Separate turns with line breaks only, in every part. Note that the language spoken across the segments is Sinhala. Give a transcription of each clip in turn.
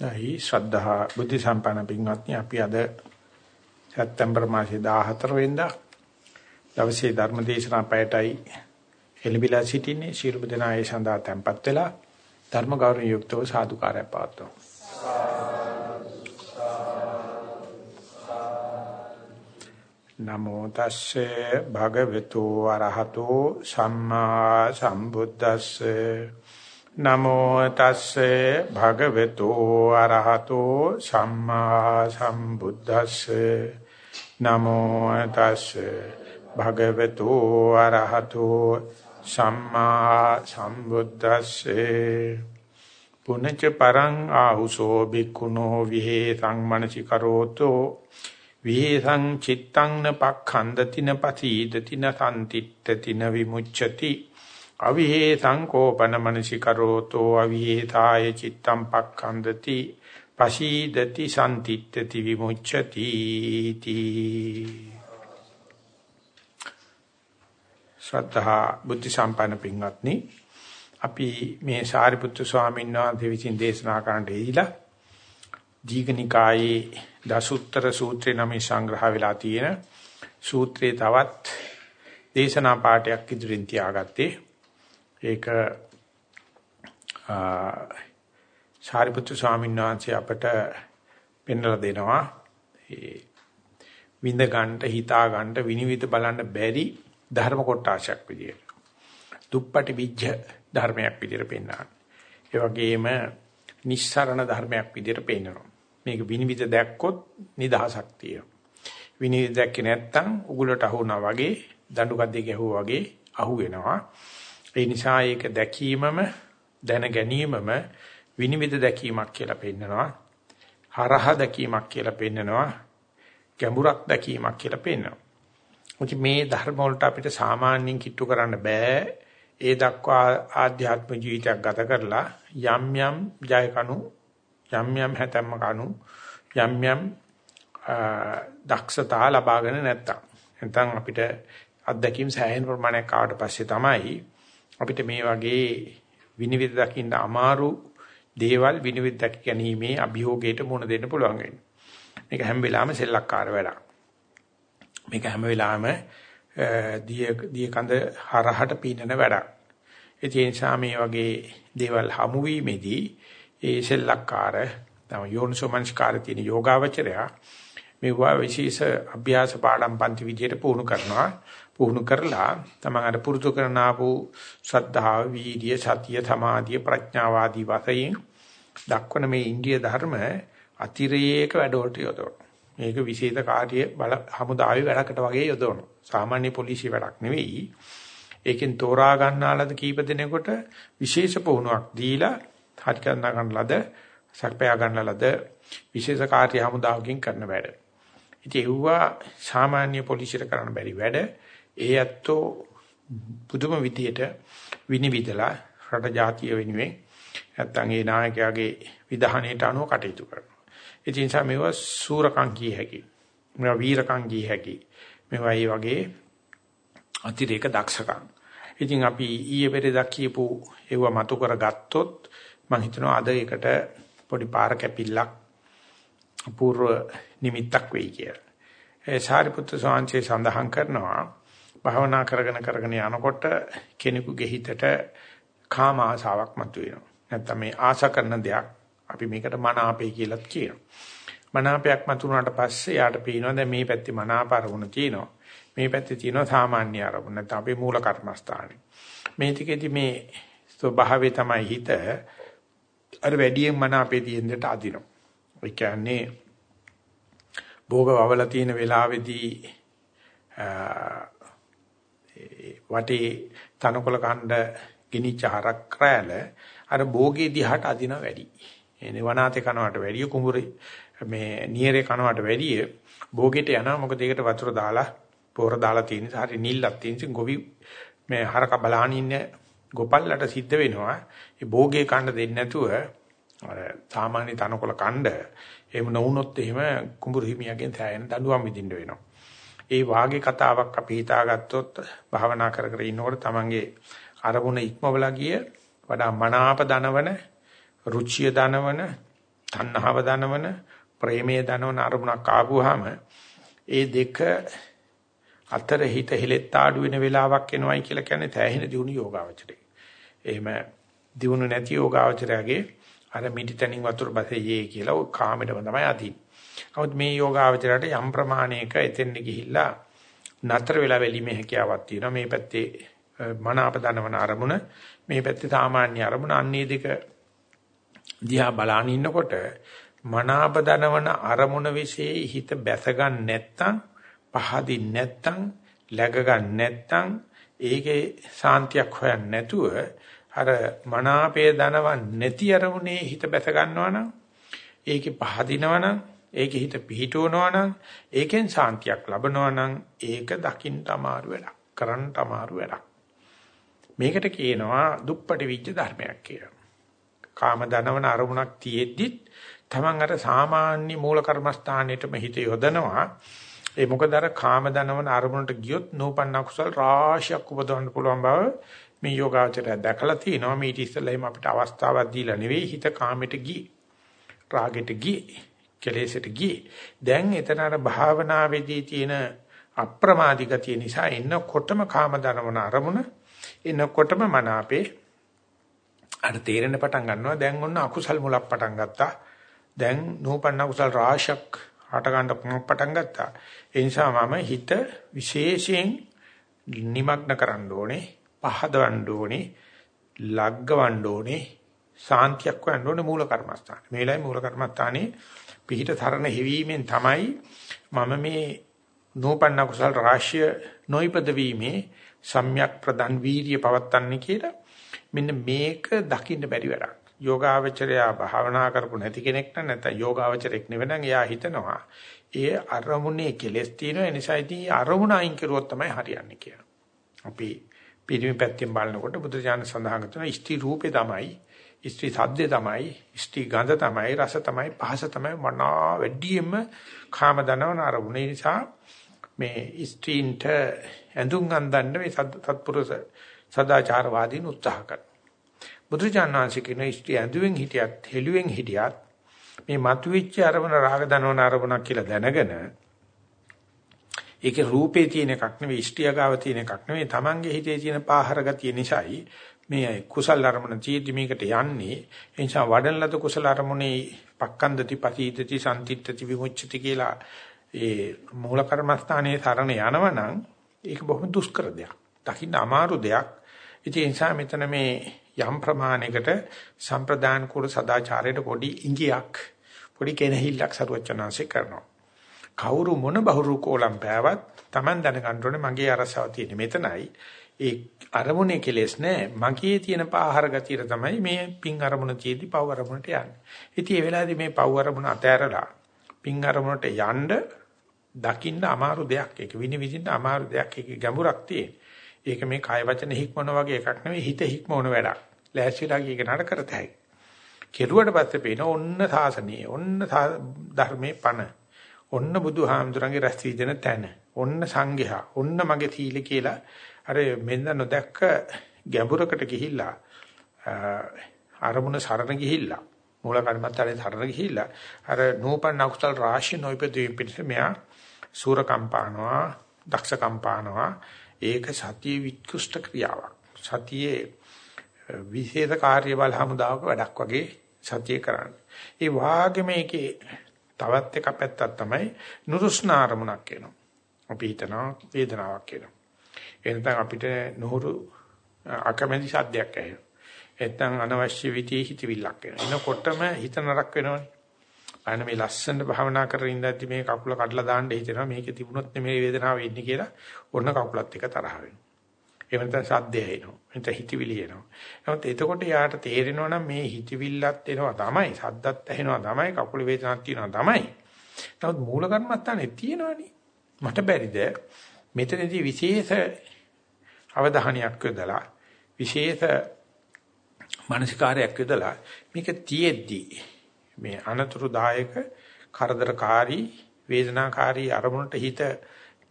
නැයි ශ්‍රද්ධා බුද්ධ සම්පන්න පින්වත්නි අපි අද සැප්තැම්බර් මාසේ 14 වෙනිදා දවසේ ධර්ම දේශනා පැයටයි එළිබිලා සිටින්නේ. ශිරුබ දෙනා ඒ සඳහා tempත් වෙලා ධර්ම ගෞරව යුක්තව සාදුකාරය පවත්වමු. නමෝ තස්සේ භගවතු වරහතෝ සම්මා සම්බුද්දස්සේ නමෝ තස්සේ භගවතු අරහතෝ සම්මා සම්බුද්දස්සේ. නමෝ තස්සේ භගවතු අරහතෝ සම්මා සම්බුද්දස්සේ. පුනච්ච පරං ආහුසෝ බික්කුණෝ විහෙතං මනසිකරෝතෝ විහෙසං චිත්තං න පක්ඛන්දති න පසීදති න සම්තිත්තති න විමුච්ඡති. අවිහේ සංකෝපන මනසිකරෝතෝ අවිහේතාය චිත්තම් පක්ඛන්දති පශීදති සම්තිත්‍ත්‍ති විමුච්ඡති තී. ශ්‍රද්ධා බුද්ධ සම්පන්න පින්වත්නි අපි මේ සාරිපුත්තු ස්වාමීන් වහන්සේ විසින් දේශනා කරන්නට ඉහිලා දීඝනිකායේ දසුත්තර සූත්‍රේ නමින් සංග්‍රහ වෙලා තියෙන සූත්‍රේ තවත් දේශනා පාඩයක් ඉදිරින් තියාගත්තේ ඒක සාරිපුත්‍ර ස්වාමීන් වහන්සේ අපට පෙන්වලා දෙනවා ඒ විඳ ගන්නට හිතා ගන්නට විනිවිද බලන්න බැරි ධර්ම කොටාශයක් විදියට. දුප්පටි විජ්ජ ධර්මයක් විදියට පෙන්වනවා. ඒ වගේම නිස්සරණ ධර්මයක් විදියට පෙන්වනවා. මේක විනිවිද දැක්කොත් නිදහසක් තියෙනවා. විනිවිද දැක්කේ නැත්නම් උගුලට අහුනා වගේ දඬු කද්දේ ගැහුවා වගේ අහු වෙනවා. ඒ නිසා ඒක දැකීමම දැන ගැනීමම විනිවිද දැකීමක් කියලා පෙන්නනවා. හරහ දැකීමක් කියලා පෙන්නනවා. ගැඹුරක් දැකීමක් කියලා පෙන්නනවා. මුච මේ ධර්ම වලට අපිට සාමාන්‍යයෙන් කිට්ටු කරන්න බෑ. ඒ දක්වා ආධ්‍යාත්ම ජීවිතයක් ගත කරලා යම් යම් ජය කණු යම් යම් හැතැම්ම කණු යම් යම් දක්ෂතා ලබාගෙන නැත්තම් නැත්නම් අපිට අත්දැකීම් සෑහෙන ප්‍රමාණයක් ආවට පස්සේ තමයි අපිට මේ වගේ විනිවිද දකින්න අමාරු දේවල් විනිවිද දක ගැනීමේ අභියෝගයට මුහුණ දෙන්න පුළුවන් වෙන්නේ. මේක හැම වෙලාවෙම සෙල්ලක්කාර වැඩක්. මේක හැම වෙලාවෙම දිය දිය කඳ හරහට පීනන වැඩක්. ඒ නිසා මේ වගේ දේවල් හමු වීමේදී ඒ සෙල්ලක්කාර තම යෝනිසෝමංස්කාර තියෙන යෝගාවචරය මේවා විශේෂ අභ්‍යාස පාඩම් පන්ති විදියට පුහුණු කරනවා. පුහුණු කරලා තමන් අර පුරුදු කරන ආපු ශ්‍රද්ධාව, වීර්ය, සතිය, සමාධිය, ප්‍රඥාවාදී වශයෙන් දක්වන මේ ඉන්දිය ධර්ම අතිරේක වැඩවලට යොදවනවා. මේක විශේෂ කාර්ය බල හමුදාවේ වැඩකට වගේ යොදවනවා. සාමාන්‍ය පොලිසිය වැඩක් නෙවෙයි. ඒකෙන් තෝරා ගන්නාලද කීප දෙනෙකුට විශේෂ පුහුණුවක් දීලා හරි කරන ගන්න ලද සක්පයා ගන්න ලද විශේෂ කාර්ය හමුදාවකින් කරන වැඩ. ඉතින් ඒවා සාමාන්‍ය පොලිසියට කරන්න බැරි වැඩ. ඒ ඇත්තෝ පුදුම විදියට විනිවිදලා රට ජාතිය වෙනුවෙන් නැත්තම් ඒ නායකයාගේ විධානයට අනුව කටයුතු කරනවා. ඒ නිසා මේවා සූරකම් කිය හැකි. මේවා වීරකම් කිය හැකි. මේවා මේ වගේ අතිරේක දක්ෂකම්. ඉතින් අපි ඊයේ පෙරේදා කියපු ඒව මතු කරගත්තොත් මම හිතනවා අද ඒකට පොඩි පාර කැපිල්ලක් අපූර්ව නිමිත්තක් වෙයි කියලා. ඒ සාරිපුත්‍ර ස්වාමීන් සඳහන් කරනවා භාවනා කරගෙන කරගෙන යනකොට කෙනෙකුගේ හිතට කාම ආසාවක් මතුවෙනවා. නැත්නම් මේ ආශා කරන දෙයක් අපි මේකට මනාපේ කියලාත් කියනවා. මනාපයක් මතුනාට පස්සේ යාට පේනවා දැන් මේ පැත්තේ මනාප අරමුණ තියෙනවා. මේ පැත්තේ තියෙනවා සාමාන්‍ය අරමුණ. නැත්නම් අපේ මූල කර්මස්ථානේ. මේ ටිකේදී මේ ස්වභාවය තමයි හිත අර වැඩියෙන් මනාපේ තියෙන දෙට අදිනවා. ඒ කියන්නේ භෝග වවලා තියෙන වෙලාවේදී වටේ තනකොළ කණ්ඩ ගිනිච්ච හරක් රැළ අර භෝගේ දිහාට අදින වැඩි. එනේ වනාතේ කනවට වැඩිය කුඹුරේ මේ නියරේ කනවට වැඩිය භෝගෙට යනවා මොකද ඒකට වතුර දාලා පොර දාලා තියෙන නිසා හරි නිල්ලක් තියෙන නිසා ගොවි මේ හරක බලහන් ඉන්න ගොපල්ලට සිද්ධ වෙනවා ඒ භෝගේ කන්න දෙන්නේ නැතුව අර සාමාන්‍ය තනකොළ කණ්ඩ එහෙම නොවුනොත් එහෙම කුඹුරු හිමියගෙන් තෑයෙන දඬුවම් විඳින්න වෙනවා. ඒ වාගේ කතාවක් අපි හිතාගත්තොත් භාවනා කර කර ඉන්නකොට තමන්ගේ අරමුණ ඉක්මවලා ගිය වඩා මනාප දනවන රුචිය දනවන තණ්හාව දනවන ප්‍රේමයේ දනවන අරමුණක් ආපුවාම ඒ දෙක අතර හිත හෙලෙත් ආඩු වෙන වෙලාවක් එනවයි කියලා කියන්නේ තැහෙන දියුණු යෝගාවචරේ. එහෙම දියුණු නැති යෝගාවචරයගේ අර මිටිතනින් වතුර බසෙයේ කියලා ඔය කාමෙටම තමයි අදින්නේ. නමුත් මේ යෝගාවචරයට යම් ප්‍රමාණයක එතෙන් ගිහිල්ලා නතර වෙලා වෙලීමේ හැකියාවක් තියෙනවා. මේ පැත්තේ මන අපදනවන අරමුණ මේ පැත්තේ සාමාන්‍ය අරමුණ අන්නේ දෙක දිහා බලාගෙන ඉන්නකොට මනාප දනවන අරමුණ વિશે හිත බැස ගන්න නැත්තම් පහදින් නැත්තම් läග ගන්න නැත්තම් ඒකේ සාන්තියක් හොයන්න නැතුව අර මනාපයේ දනවන් නැති අරමුණේ හිත බැස ගන්නවා නම් ඒකේ පහදිනවා නම් ඒකේ හිත පිහිටවනවා නම් ඒකෙන් සාන්තියක් ලබනවා නම් ඒක දකින්න අමාරු වැඩක් කරන්න අමාරු වැඩක් මේකට කියනවා දුප්පටි විජ්ජ ධර්මයක් කියලා. කාම දනවන අරමුණක් තියෙද්දිත් Taman අර සාමාන්‍ය මූල කර්මස්ථානෙටම හිත යොදනවා. ඒ මොකද අර කාම දනවන අරමුණට ගියොත් නූපන්න කුසල් රාශියක් උපදවන්න පුළුවන් බව මේ යෝගාචරය දැකලා තිනවා. මේ ඊට ඉස්සෙල්ලා එහෙම අපිට අවස්ථාවක් දීලා නෙවෙයි හිත කාමයට ගියේ. රාගෙට ගියේ. කෙලෙසට ගියේ. දැන් එතන අර භාවනාවේදී තියෙන අප්‍රමාදී ගතිය නිසා එන්නකොටම කාම දනවන අරමුණ එන්නකොටම මන අපේ අර තේරෙන පටන් ගන්නවා. දැන් ඔන්න අකුසල් මුලක් පටන් ගත්තා. දැන් නූපන්න කුසල් රාශියක් හට ගන්න පටන් ගත්තා. ඒ නිසා මම හිත විශේෂයෙන් නිමග්න කරන්න ඕනේ පහදවන්න ඕනේ ලග්ගවන්න ඕනේ සාන්තියක් වන්න ඕනේ මූල කර්මස්ථාන. මේ වෙලාවේ මූල කර්මස්ථානේ පිහිට තරණ හිවීමෙන් තමයි මම මේ නූපන්න කුසල් රාශිය නොයිපද වීමේ සම්‍යක් ප්‍රදන් වීර්ය පවත්තන්නේ කියලා මෙන්න මේක දකින්න බැරි වැඩක්. යෝගාවචරයා භාවනා කරපු නැති කෙනෙක් නම් නැත්නම් යෝගාවචරෙක් නෙවෙනම් එයා හිතනවා ඒ අරමුණේ කෙලස් තියෙනවා ඒ නිසා ඉතින් අරමුණ අයින් කරුවොත් තමයි හරියන්නේ කියලා. අපි පිරිමි පැත්තෙන් බලනකොට බුදු දාන සඳහන් කරන ස්ත්‍රී රූපේ තමයි ස්ත්‍රී සද්දේ තමයි ස්ත්‍රී ගඳ තමයි රස තමයි පහස තමයි මනා වැඩියෙන්ම කාම දනවන අරමුණ නිසා මේ ස්ත්‍රීන්ට ඇඳුම් අඳින්න මේ සත්පුරුෂ සදාචාරවාදීන් උත්සාහ කරනවා. බුදුචානන්සේ කියන ස්ත්‍රී ඇඳුවෙන් හිටියත් හෙළුවෙන් හිටියත් මේ මතුවෙච්ච අරමුණ රාග දනවන අරමුණක් කියලා දැනගෙන ඒකේ රූපේ තියෙන එකක් නෙවෙයි ඉෂ්ටියගාව තියෙන එකක් නෙවෙයි Tamange හිතේ තියෙන පාහර ගතිය නිසායි මේ කුසල අරමුණ තියෙදි මේකට යන්නේ ඒ නිසා වඩන ලද කුසල අරමුණේ පක්කන්දති පතීතති සම්තිත්‍ත්‍ති විමුච්ඡති කියලා ඒ මූල කර්මස්ථානයේ සරණ යනවනම් ඒක බොහොම දුෂ්කර දෙයක්. දකින්න අමාරු දෙයක්. ඒ නිසා මෙතන මේ යම් ප්‍රමාණයකට සම්ප්‍රදාන කුල සදාචාරයට පොඩි ඉඟියක් පොඩි කෙනහිල්ලක් සරුවචනාංශේ කරනවා. කවුරු මොන බහුරු කෝලම් පෑවත් Taman දැනගන්න ඕනේ මගේ අරසාව තියෙන්නේ මෙතනයි. ඒ අරමුණේ කෙලෙස් නෑ. මගේ තියෙන පාහර ගතියට තමයි මේ පිං අරමුණ තියේදී පව් අරමුණට යන්නේ. ඉතින් මේ වෙලාවේදී මේ පව් අරමුණ අතෑරලා පිං අරමුණට යන්න දකින්න අමාරු දෙයක්. ඒක විනිවිදින්න අමාරු දෙයක්. ඒක ගැඹුරක් තියෙන. ඒක මේ කාය වචන හික්මන වගේ එකක් නෙවෙයි හිත හික්මවන වැඩක්. ලෑස්තිලා ගියක නඩ කරත හැකියි. කෙරුවට පස්සේ පේන ඔන්න සාසනීය ඔන්න ධර්මයේ පණ ඔන්න බුදුහාමුදුරන්ගේ රැස් වීදෙන තැන. ඔන්න සංඝයා. ඔන්න මගේ සීල කියලා අර මෙන්න නොදැක්ක ගැඹුරකට ගිහිල්ලා අරමුණ සරණ ගිහිල්ලා මූල කර්මත්තාලේ සරණ ගිහිල්ලා අර නූපන් අකුසල් රාශිය නොයිපදීම් පිටස මෙයා සූර කම්පානවා දක්ෂ කම්පානවා ඒක සතිය විත්කුෂ්ඨ ක්‍රියාවක් සතියේ විශේෂ කාර්ය බල හමුදාවක වැඩක් වගේ සතිය කරන්නේ ඒ වාගේම ඒකේ තවත් එක පැත්තක් තමයි නුරුස්නා අරමුණක් එනවා. අපි හිතනවා වේදනාවක් එනවා. එනතන් අපිට නුහුරු අකමැති සද්දයක් ඇහෙනවා. එතන අනවශ්‍ය විදිහේ හිතවිල්ලක් එනවා. එනකොටම හිත නරක වෙනවනේ. අන්න මේ ලස්සන භාවනා කරගෙන ඉඳද්දි මේ කකුල කඩලා දාන්න හිතෙනවා මේකේ තිබුණොත් මේ වේදනාව එන්නේ කියලා ඔන්න කකුලත් එක තරහ වෙනවා. එහෙම නැත්නම් සද්දය එනවා. නැත්නම් හිතවිලි එනවා. නමුත් එතකොට යාට තේරෙනවා නම් මේ හිතවිල්ලත් එනවා තමයි. සද්දත් ඇහෙනවා තමයි. කකුල වේදනාවක් තියෙනවා තමයි. නමුත් මූල කර්මත්තානේ තියෙනවනේ. මට බැරිද මෙතනදී විශේෂ අවධානයක් යොදලා විශේෂ මානසිකාරයක් යොදලා මේක තියෙද්දි මේ අනතුරුදායක කරදරකාරී වේදනාකාරී අරමුණට හිත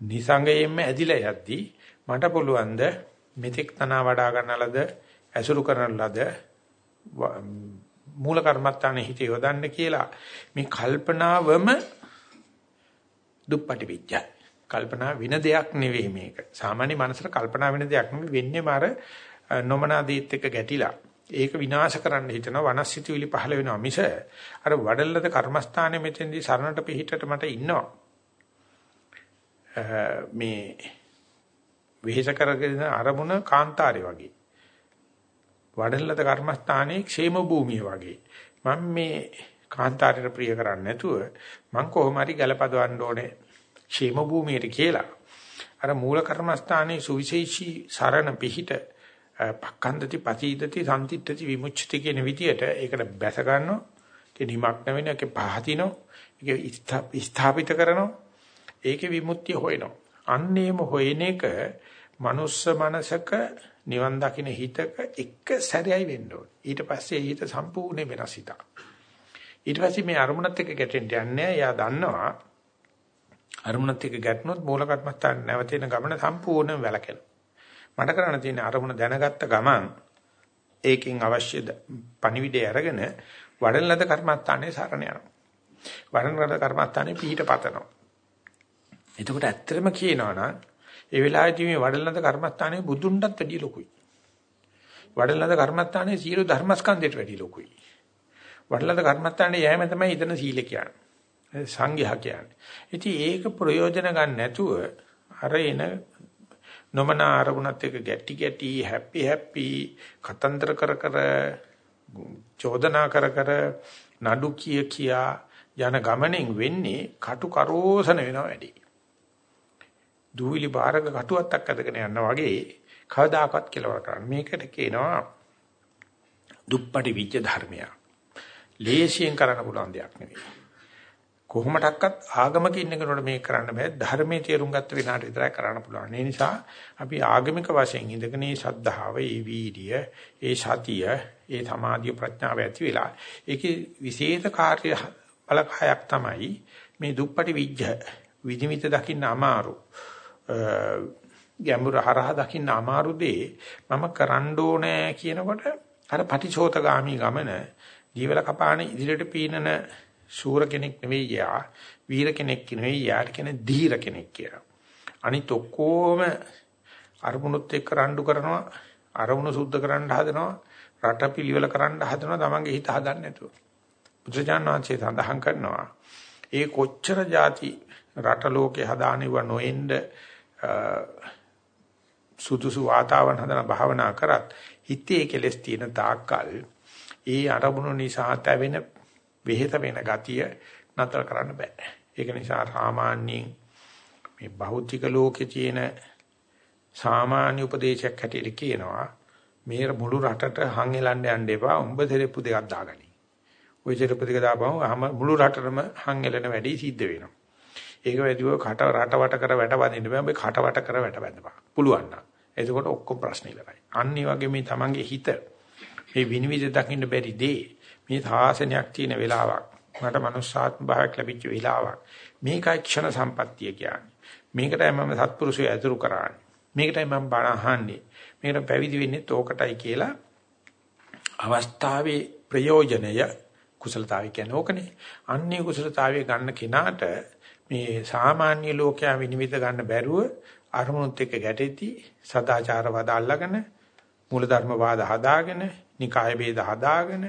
නිසංගයෙන්ම ඇදිලා යද්දී මට පුළුවන් ද මෙතෙක් තනවා වඩා ගන්නලද ඇසුරු කරන ලද මූල කර්මත්තානේ හිත යොදන්න කියලා මේ කල්පනාවම දුප්පටි විඥා. කල්පනා වෙන දෙයක් නෙවෙයි මේක. සාමාන්‍ය මනසට කල්පනා වෙන දෙයක් නෙවෙයි වෙන්නේ මාර නොමනාදීත් එක්ක ගැටිලා. ඒක විනාශ කරන්න හිතන වනස්සිතුවිලි පහළ වෙනවා මිස අර වඩල්ලද කර්මස්ථානයේ මෙතෙන්දී සරණට පිහිටට මට ඉන්නවා. මේ වෙහෙස කරගෙන අරමුණ කාන්තාරේ වගේ. වඩල්ලද කර්මස්ථානයේ ക്ഷേම භූමිය වගේ. මම මේ කාන්තාරයට ප්‍රිය කරන්නේ නැතුව මං කොහොම හරි ගලපදවන්න ඕනේ ക്ഷേම භූමියට කියලා. අර මූල කර්මස්ථානයේ සුවිශේෂී සරණ පිහිට පක්ඛන්දති පතීදති සම්තිත්‍ත්‍ති විමුච්ඡති කියන විදියට ඒකට බැස ගන්නවා. ඒ නිමක්න වෙන එක පහතිනෝ. ඒක ස්ථාපිත කරනවා. ඒකේ විමුක්තිය හොයනවා. අන්නේම හොයන එක මනුස්ස මනසක නිවන් දකින්න හිතක එක සැරයයි වෙන්න ඕනේ. ඊට පස්සේ හිත සම්පූර්ණ වෙනස් හිතක්. ඊට පස්සේ මේ අරමුණත් එක්ක ගැටෙන්න යන්නේ. එයා දන්නවා අරමුණත් එක්ක ගැටුනොත් මූල කර්මස්ථාන නැවතෙන ගමන සම්පූර්ණයෙන් වැළකෙනවා. මට කරන්න තියෙන අරමුණ දැනගත්ත ගමන් ඒකෙන් අවශ්‍ය පණිවිඩය අරගෙන වඩන ලද කර්මස්ථානයේ සරණ යනවා. වඩන ලද කර්මස්ථානයේ පිහිට පතනවා. එතකොට ඇත්තටම කියනවා නම් ඒ වෙලාවේදී මේ වඩලනද කර්මස්ථානයේ බුදුන්ටත් වැඩිය ලොකුයි. වඩලනද කර්මස්ථානයේ සීල ධර්මස්කන්ධයට වැඩිය ලොකුයි. වඩලනද කර්මස්ථානයේ යෑම තමයි ඊතන සීල කියන්නේ. සංඝයා කියන්නේ. ඉතින් ඒක ප්‍රයෝජන ගන්න නැතුව අර එන නොමන ආරමුණත් එක්ක ගැටි ගැටි හැපි හැපි කතන්දර කර කර චෝදනා කර කර නඩු කිය කියා යන ගමනෙන් වෙන්නේ කටු කරෝසන වෙනවා වැඩි. දූවිලි බාරක කටුවත්තක් අදගෙන යනවා වගේ කවදාකවත් කෙලවර කරන්න. මේකට කියනවා දුප්පටි විජ්ජ ධර්මය. ලේසියෙන් කරන්න පුළුවන් දෙයක් නෙවෙයි. කොහොමඩක්වත් ආගමක ඉන්න කෙනෙකුට මේක කරන්න බෑ. ධර්මයේ තේරුම් ගත්ත විනාට විතරයි කරන්න පුළුවන්. ඒ නිසා අපි ආගමික වශයෙන් ඉඳගෙන මේ ශද්ධාව, ඒ වීර්ය, ඒ සතිය, ඒ සමාධිය ප්‍රඥාව ඇති වෙලා ඒකේ විශේෂ කාර්ය බලකායක් තමයි මේ දුප්පටි විජ්ජ විනිවිත දකින්න අමාරු. ගැඹුර හරහා දකින්න අමාරු දේ මම කරන්න ඕනේ කියනකොට අර පටිචෝතගාමි ගමන ජීවල කපාන ඉදිරියට පීනන සූර කෙනෙක් නෙවෙයි යා වීර කෙනෙක් නෙවෙයි යාට කියන ධීර කෙනෙක් කියලා. අනිත් ඔක්කොම අරමුණුත් එක්ක රණ්ඩු කරනවා අරමුණු සුද්ධ කරන්න හදනවා රට පිළිවෙල කරන්න හදනවා තමන්ගේ හිත හදන්න නැතුව. බුදුජානනාංශය සඳහන් කරනවා ඒ කොච්චර જાති රට ලෝකේ හදානිව නොඑන්න සුදුසු වාතාවරණ හදන භාවනා කරත් හිතේ කෙලස් තියෙන තාක්කල් ඒ අරමුණු නිසා තැවෙන වෙහෙත වෙන ගතිය නතර කරන්න බෑ. ඒක නිසා සාමාන්‍යයෙන් මේ භෞතික ලෝකේ තියෙන සාමාන්‍ය උපදේශයක් හැටියට කියනවා මේ මුළු රටට හං එලන්න යන්න එපා. උඹ දෙරෙප්පු දෙකක් දාගනි. ওই දෙරෙප්පු දෙක දාපුවම මුළු රටටම හං එලන වැඩි සිද්ධ වෙනවා. ඒක වැඩිව කට රට වට කර වැට වදින්න බෑ. ඔබ කට වට කර වැට වැදපන්. පුළුවන් නම්. එතකොට ඔක්කොම ප්‍රශ්න ඉවරයි. අන්න වගේ මේ තමන්ගේ හිත මේ විනිවිද දකින්න බැරි දේ මේ සාසනයක් තියෙන වෙලාවක් මට මනුස්සාත්ම භාවයක් ලැබිච්ච වෙලාවක් මේකයි ක්ෂණ සම්පත්තිය කියන්නේ. මේකටයි මම සත්පුරුෂය ඇතුළු කරන්නේ. මේකටයි මම බණ අහන්නේ. මේකට පැවිදි වෙන්නේ තෝකටයි කියලා අවස්ථාවේ ප්‍රයෝජනය කුසලතාවය කියන්නේ ඕකනේ. අන්නේ කුසලතාවය ගන්න කෙනාට මේ සාමාන්‍ය ලෝකයා විනිවිද ගන්න බැරුව අරමුණුත් එක්ක ගැටෙති සදාචාර වද අල්ලගෙන මූලධර්ම වාද හදාගෙන නිකාය ભેද හදාගෙන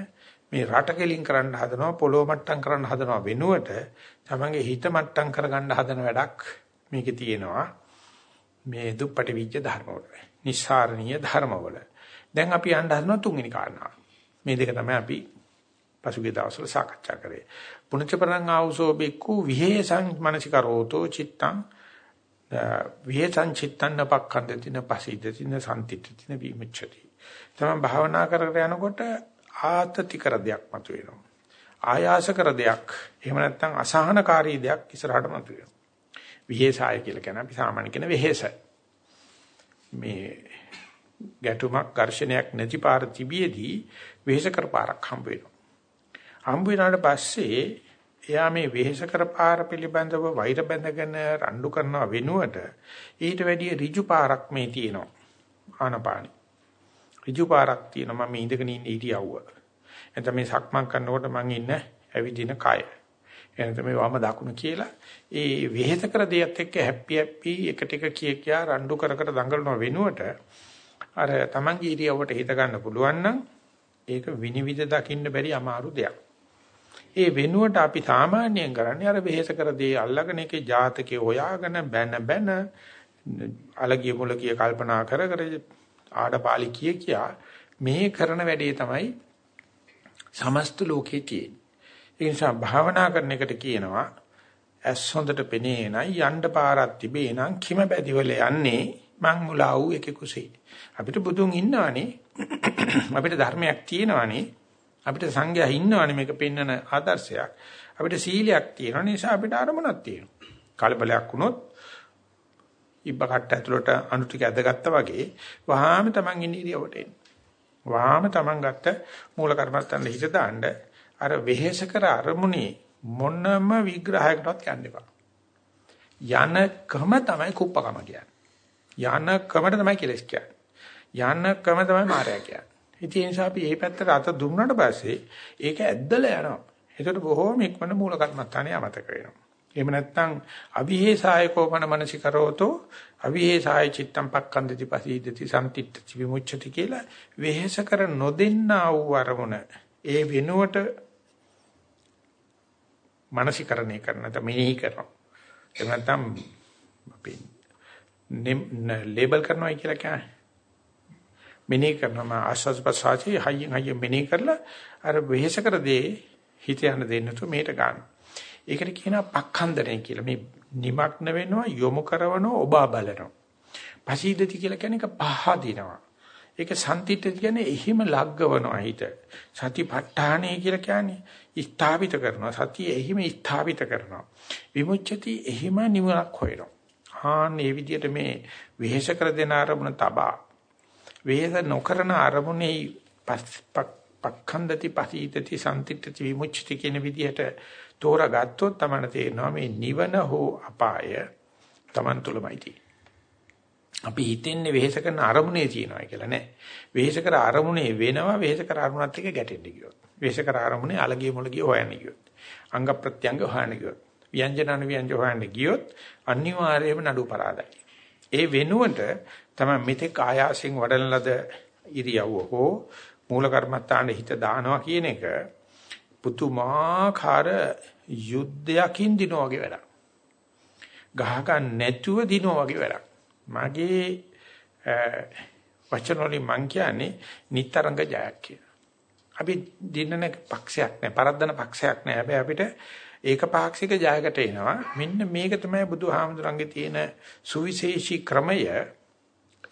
මේ රට කෙලින් කරන්න හදනවා පොළොව මට්ටම් කරන්න හදනවා වෙනුවට තමන්ගේ හිත මට්ටම් කරගන්න හදන වැඩක් මේකේ තියෙනවා මේ දුප්පටි විජ්ජ ධර්මවල නිස්සාරණීය ධර්මවල දැන් අපි යන්න හදනවා තුන්වෙනි කාරණාව මේ දෙක තමයි අපි පසුගිය දවස්වල සාකච්ඡා කරේ. පුණ්‍ය පරං ආවසෝ බික්කු විහෙසං මනසිකරෝතෝ චිත්තං විහෙසං චිත්තං නපක්ඛන්දතින පසිද්දතින සම්තිත්‍තින විමුච්ඡති. තමයි භාවනා කරගෙන යනකොට ආතති කර දෙයක් මතුවෙනවා. ආයාස කර දෙයක් එහෙම නැත්නම් අසහනකාරී දෙයක් ඉස්සරහට මතුවෙනවා. විහෙසාය කියලා කියන අපි සාමාන්‍ය කියන වෙහෙස. මේ ගැටුමක් ඝර්ෂණයක් නැති පාර තිබියදී වෙහෙස කර පාරක් හම්බ වෙනවා. හම්බ වුණාට පස්සේ එයා මේ වෙහෙස කර පාර පිළිබඳව වෛර බැඳගෙන රණ්ඩු කරනව වෙනුවට ඊට වැඩිය ඍජු පාරක් මේ තියෙනවා ආනපානි ඍජු පාරක් තියෙනවා මම ඉඳගෙන ඉන්න ඉරියව්ව එතන මේ සක්මන් කරනකොට මං ඉන්න ඇවිදින කය. එනත මේ වම දකුණ කියලා ඒ වෙහෙත කර දෙයත් එක්ක හැපි හැපි එකට එක කිය කියා රණ්ඩු කර කර දඟලන වෙනුවට අර තමන්ගේ ඉරියවට හිත ගන්න පුළුවන් නම් ඒක විනිවිද දකින්න බැරි අමාරු දෙයක්. ඒ වෙනුවට අපි සාමාන්‍යයෙන් කරන්නේ අර වෙහෙස කර දේ අල්ලගෙන ඒකේ ජාතකේ හොයාගෙන බැන බැන අලගිය මුලකිය කල්පනා කර කර ආඩපාලි කිය කියා මේ කරන වැඩේ තමයි සමස්ත ලෝකේ තියෙන්නේ. ඒ නිසා භාවනා කරන එකට කියනවා ඇස් හොඳට පෙනේ නම් යන්න පාරක් තිබේ නම් කිම බැදිවල යන්නේ මං මුලා වූ එකෙකුසේ. අපිට බුදුන් ඉන්නවනේ අපිට ධර්මයක් තියෙනවනේ අපිට සංඝයා ඉන්නවනේ මේක පෙන්වන ආදර්ශයක්. අපිට සීලයක් තියෙනවා නිසා අපිට අරමුණක් තියෙනවා. කලබලයක් වුණොත් ඉබ්බ කට්ට ඇතුළට අණු ටික ඇදගත්තා වගේ වහාම Taman ඉන්න ඉරියවට එන්න. වහාම Taman ගත්ත මූල කර්මස්තන්න හිත දාන්න අර වෙහෙස කර අරමුණේ මොනම විග්‍රහයකටවත් යන්න එපා. යනකම තමයි කුප්පකම කියන්නේ. යනකමට තමයි කෙලස් කියන්නේ. යනකම තමයි මායя කියන්නේ. ඉතින් ඒ නිසා අපි මේ පැත්තට අත දුන්නාට පස්සේ ඒක ඇද්දලා යනවා. ඒකට බොහෝම ඉක්මන මූල කර්මස්ථානේ අමතක වෙනවා. එහෙම නැත්නම් අවිහෙසාය කෝපන මනසිකරෝතෝ අවිහෙසාය චිත්තම් පක්ඛන්දති පසීදති සම්තිත්‍ති විමුච්ඡති කියලා වෙහෙස කර නොදෙන්නා වූ අරමුණ ඒ වෙනුවට මානසිකරණය කරන නැත්නම් මෙනෙහි කරනවා. එහෙම නැත්නම් අපි ලේබල් කරනවා කියලා කියන්නේ. මෙනෙහි කරනවා ආස්වාද ප්‍රසආචි හයියෙන් හයියෙන් මෙනෙහි කරලා අර වෙහෙස කර දේ හිත යන දෙන්න තු මේට ගන්න. ඒකට කියනවා පක්ඛන්දරය කියලා. මේ නිමග්න වෙනවා යොමු කරනවා ඔබා බලනවා. පසීදති කියලා කියන්නේ ඒක පහදිනවා. ඒක සම්තිත්‍ය කියන්නේ එහිම ලග්ගවනවා හිත. සතිපට්ඨානය කියලා කියන්නේ ස්ථාපිත කරනවා. සතිය එහිම ස්ථාපිත කරනවා. විමුච්ඡති එහිම නිවනක් හොයනවා. ආන් මේ විදිහට මේ වෙහෙස කර දෙන ආරමුණ තබා වෙහෙස නොකරන ආරමුණේ පක්ඛන්දති පසීතති සම්තිත්‍ති විමුච්ඡති කියන විදිහට තෝරාගත්තොත් තමයි තේරෙනවා මේ නිවන හෝ අපාය Taman තුලමයි තියෙන්නේ. අපි හිතන්නේ වෙහෙස කරන අරමුණේ තියනවා කියලා නෑ. වෙහෙස කර අරමුණේ වෙනවා වෙහෙස කර අරමුණත් එක්ක ගැටෙන්න ගියොත්. වෙහෙස කර අරමුණේ අලගිය මුලගිය හොයන්න ගියොත්. අංග ප්‍රත්‍යංග හොයන්න ගියොත්. ව්‍යංජන අනුව්‍යංජ හොයන්න ගියොත් අනිවාර්යයෙන්ම නඩු පරාදයි. ඒ වෙනුවට තමයි මෙතෙක් ආයාසයෙන් වඩන ලද ඉරියව්ව හෝ මූල කර්මත්තාන හිත දානවා කියන එක පුතුමාකාර යුද්ධයකින් දිනෝ වගේ වැඩක්. ගහක නැතුව දිනෝ වගේ වැඩක්. මගේ වචන වලින් මං කියන්නේ නිතරංග ජයක් කියලා. අපි දිනන පක්ෂයක් නෑ, පරද්දන පක්ෂයක් නෑ. හැබැයි අපිට ඒක පාක්ෂික ජයකට එනවා. මෙන්න මේක තමයි බුදුහාමුදුරන්ගේ තියෙන සුවිශේෂී ක්‍රමය.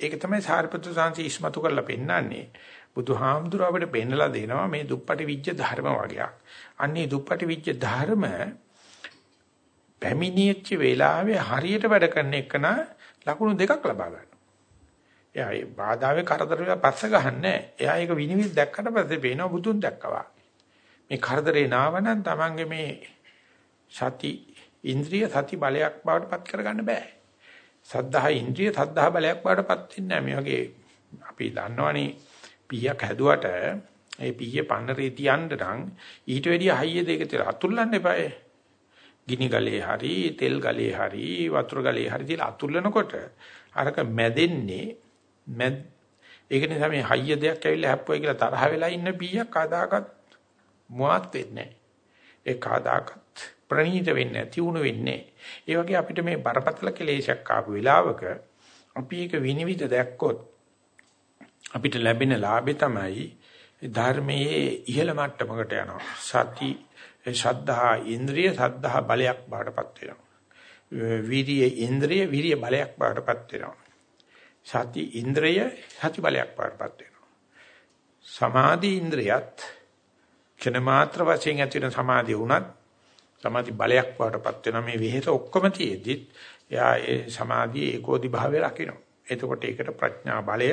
ඒක තමයි සාරිපුත්‍ර සාන්ති ඉස්මතු කරලා පෙන්නන්නේ. බුදුහාමුදුර අපිට පෙන්නලා දෙනවා මේ දුප්පටි විජ්ජ ධර්ම වගේක්. අන්නේ දුප්පටි විජ්ජ ධර්ම පැමිණිච්ච වෙලාවේ හරියට වැඩ කරන එකන ලකුණු දෙකක් ලබා ගන්නවා. එයා ඒ බාධාවේ කරදර වල පස්ස ගහන්නේ එයා ඒක විනිවිද දැක්කට පස්සේ පේනවා බුදුන් දැක්කවා. මේ කරදරේ නාවනම් Tamange මේ සති ඉන්ද්‍රිය සති බලයක් බවට පත් කරගන්න බෑ. සද්ධා ඉන්ද්‍රිය සද්ධා බලයක් බවට පත් වෙන්නේ නැහැ. මේ වගේ අපි දන්නවනේ පීයක් හැදුවට ඒ පීයේ පන්නරේ තියන්න නම් ඊට වැඩිය හයිය දෙක තියලා අතුල්ලන්න එපායි. ගිනි ගලේ හරි තෙල් ගලේ හරි වතුර ගලේ හරි තියලා අතුල්ලනකොට අරක මැදෙන්නේ මැද ඒක නිසා මේ හයිය දෙයක් ඇවිල්ලා හැප්පුවයි කියලා තරහ වෙලා ඉන්න පීයක් කදාකත් මුවත් වෙන්නේ ඒ කදාකත් ප්‍රණීත වෙන්නේ තියුණු වෙන්නේ ඒ වගේ අපිට මේ බරපතල කෙලේශයක් ආපු වෙලාවක අපි ඒක විනිවිද දැක්කොත් අපිට ලැබෙන ලාභේ තමයි ධර්මයේ ඉහළ මට්ටමකට යනවා. සති ශද්ධහා ඉන්ද්‍රිය සද්ධහා බලයක් බාටපත් වෙනවා. විරිය ඉන්ද්‍රිය විරිය බලයක් බාටපත් වෙනවා. සති ඉන්ද්‍රිය සති බලයක් බාටපත් වෙනවා. සමාධි ඉන්ද්‍රියත් කෙන මාත්‍ර වශයෙන් ඇති වෙන සමාධිය උනත් සමාධි බලයක් බාටපත් වෙනවා. මේ විහෙත ඔක්කොම තියෙද්දිත් එයා ඒ සමාධියේ ඒකෝදි භාවය රකින්න. එතකොට ඒකට ප්‍රඥා බලය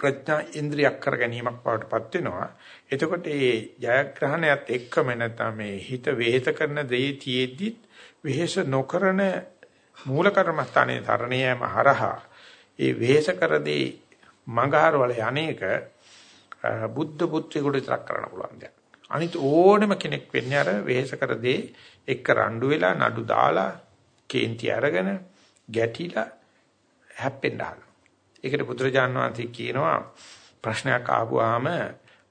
ප්‍රඥා ඉන්ද්‍රියක් කර ගැනීමක් බවටපත් වෙනවා. එතකොට මේ ජයග්‍රහණයත් එක්කම නැත්නම් මේ හිත වේහෙත කරන දේ තියේද්දි වෙහෙස නොකරන මූල කර්මස්ථානයේ තරණයම හරහා ඒ වෙහෙස කර දේ මඟහරවල යන්නේක බුද්ධ පුත්‍රයෙකුට විතරක් කරන්න පුළුවන් දෙයක්. අනිත් ඕනෙම කෙනෙක් වෙන්නේ අර වෙහෙස කර දේ එක්ක රණ්ඩු වෙලා නඩු දාලා කේන්ති අරගෙන ගැටිලා හැප්පෙන්න හදනවා. ඒකට බුදුරජාන් වහන්සේ කියනවා ප්‍රශ්නයක් ආවම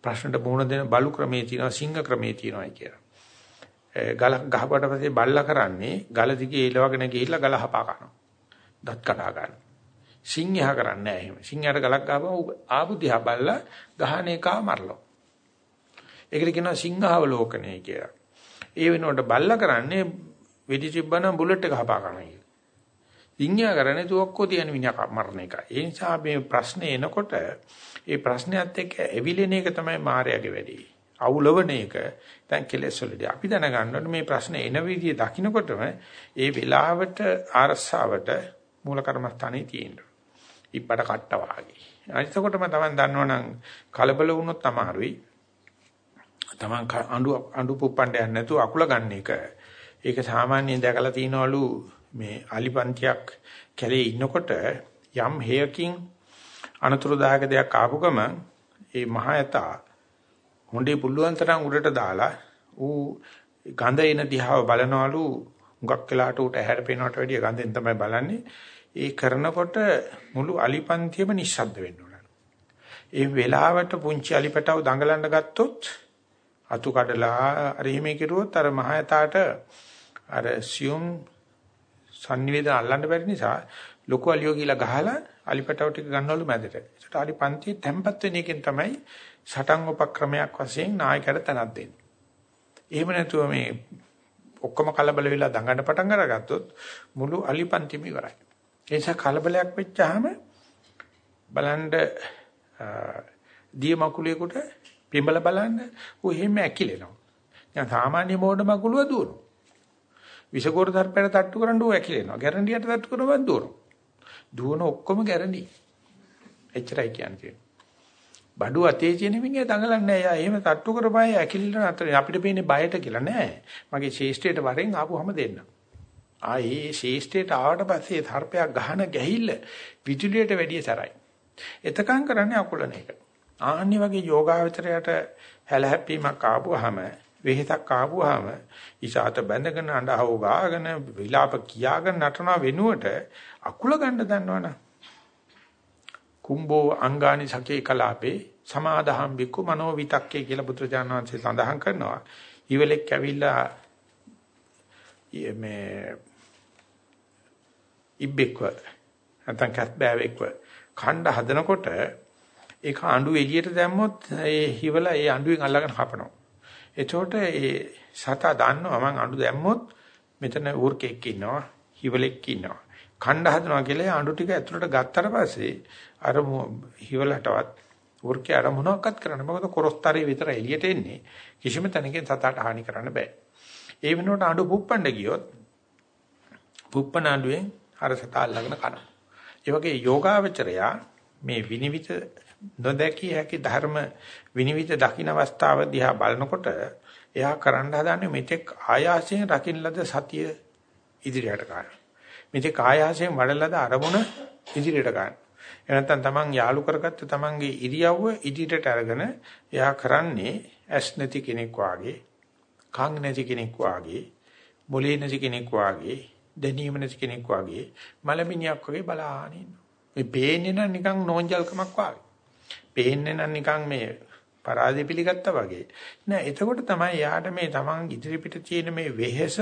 ප්‍රශ්නට මුහුණ දෙන බලු ක්‍රමයේ තියෙනවා සිංහ ක්‍රමයේ තියෙනවා කියලා. ගල ගහපුවට පස්සේ බල්ලා කරන්නේ ගල දිගේ එලවගෙන ගිහිල්ලා ගල හපා කනවා. දත් කඩා ගන්න. සිංහයා කරන්නේ නැහැ එහෙම. සිංහයාට ගලක් ගහපුවම ආපු දිහා බල්ලා ගහන එකා මරලා. ඒකට කියනවා සිංහාවලෝකනය කියලා. ඒ වෙනකොට බල්ලා කරන්නේ වෙඩි තිබ්බනම් බුලට් එක හපා කනවා. සිංහයා කරන්නේ තුවක්කෝ තියෙන මිනිහා මරණ එක. ඒ නිසා මේ ප්‍රශ්නේ එනකොට ඒ ප්‍රශ්නයත් එක්ක ඇවිලෙන එක තමයි මායාවේ වැඩි. අවුලවන එක දැන් කෙලෙස් වලදී අපි දැනගන්න ඕනේ මේ ප්‍රශ්නේ එන විදිය දකින්නකොටම ඒ වෙලාවට ආරස්සාවට මූල කර්මස්ථානේ තියෙනවා. ඉබ්බට කට්ට වාගේ. අනිතකොටම තමයි දන්නවනම් කලබල වුණොත් අමාරුයි. තමන් අඬු අඬු පුප්පණ්ඩ යන්නේ නැතුව අකුල ගන්න එක. ඒක සාමාන්‍යයෙන් දැකලා තිනවලු මේ අලිපන්තියක් කැලේ ඉන්නකොට යම් හේයකින් අනතුරුදායක දෙයක් ආපු ගමන් ඒ මහයතා හොඬේ පුළුවන් තරම් උඩට දාලා ඌ ගඳ එන දිහාව බලනවලු හුඟක් වෙලාට උට ඇහැර පේනවට වැඩිය ගඳෙන් තමයි බලන්නේ ඒ කරනකොට මුළු අලිපන්තියම නිශ්ශබ්ද වෙන්න ඕන. ඒ වෙලාවට පුංචි අලිපටව දඟලන්න ගත්තොත් අතු කඩලා අර එහෙම කිරුවොත් අර මහයතාට අර සියුම් සංනිවේදන අල්ලන්න බැරි නිසා ලොකු අලියෝ කියලා ගහලා අලිපටව ටික ගන්නවලු මැදට. ඒකට අලි පන්ති තැම්පත් වෙන එකෙන් තමයි සටන් උපක්‍රමයක් වශයෙන් නායකයට තනක් දෙන්නේ. එහෙම නැතුව මේ ඔක්කොම කලබල වෙලා දඟන්න පටන් අරගත්තොත් මුළු අලි පන්තිම ඉවරයි. ඒ නිසා කලබලයක් වෙච්චාම බලන්න දිය මකුලේකට පිඹල බලන්න ඌ එහෙම ඇකිලෙනවා. දැන් සාමාන්‍ය මෝඩ මකුලුව දුවනවා. විෂකෝර සර්පයට තට්ටු කරන්න ඕ ඇකිලෙනවා. ගැරන්ඩියට තට්ටු කරනවා දුවනවා. දුවන ඔක්කොම ගැරන්ඩි. එච්චරයි කියන්නේ. බඩු අතේ තියෙන මිනිහ දඟලන්නේ නැහැ. යා එහෙම තට්ටු කරපায়ে ඇකිලින අතර අපිට පේන්නේ බයට කියලා නෑ. මගේ ශේෂ්ඨයට වරෙන් ආපුවම දෙන්න. ආ ඒ ශේෂ්ඨයට ආවට පස්සේ සර්පයක් ගහන ගැහිල්ල විදුලියට වැඩිය සරයි. එතකන් කරන්නේ අකුලන එක. ආන්නි වගේ යෝගාවචරයට හැලහැප්පීමක් ආපුවාම වෙහෙසක් ආවම ඉසాత බැඳගෙන අඬහව ගාගෙන විලාප කියාගෙන නටන වෙනුවට අකුල ගන්න දන්නවනේ කුම්බෝ අංගානි සකේ කලාපේ සමාදහම් බිකු මනෝ විතක්කේ කියලා බුදුරජාණන් වහන්සේ සඳහන් කරනවා. ඊවලෙක් ඇවිල්ලා මේ ඉබ්බෙක්ව නැත්නම් කැස්බෑවෙක්ව ඛණ්ඩ හදනකොට ඒක අඬු එළියට දැම්මොත් ඒ හිවලා ඒ අඬුවෙන් අල්ලගෙන හපනවා. එතකොට ඒ සතා දන්නවා මං අඬු දැම්මොත් මෙතන ඌර්කෙක් ඉන්නවා, හිවලෙක් ඉන්නවා. කණ්ඩ හදනවා කියලා අඬු ටික ඇතුළට ගත්තට පස්සේ අර හිවලටවත් ඌර්කේ අර මොනවක්වත් කරන්න මොකද කොරස්තරේ විතර එළියට එන්නේ. කිසිම තැනකින් සතාට හානි කරන්න බෑ. ඒ වෙනුවට අඬු පුප්පන්න ගියොත් පුප්පන අඬුවෙන් අර සතා අල්ලගෙන කනවා. ඒ වගේ යෝගාවචරයා මේ විනිවිද නොදැකිය හැකි ධර්ම විනිවිද දකින්න අවස්ථාව දිහා බලනකොට එයා කරන්න හදන්නේ මෙතෙක් ආයාසයෙන් රකින්න ලද සතිය ඉදිරියට ගන්න. මෙතෙක් ආයාසයෙන් වඩලද අරමුණ ඉදිරියට ගන්න. එනත්තම් තමන් යාලු කරගත්ත තමන්ගේ ඉරියව්ව ඉදිරියට අරගෙන එයා කරන්නේ ඇස් නැති කෙනෙක් වාගේ, කන් නැති කෙනෙක් වාගේ, මොළේ නැති කෙනෙක් වාගේ, දැනීම නැති කෙනෙක් වාගේ, මලමිනියක් වගේ බලාගෙන ඉන්නවා. මේ පේන්නේ නම් නිකන් නෝන්ජල්කමක් වාගේ. පේන්නේ නම් නිකන් මේ පරාජය පිළිගත්තා වගේ. නෑ එතකොට තමයි යාට මේ Taman ඉදිරි පිට තියෙන මේ වෙහෙස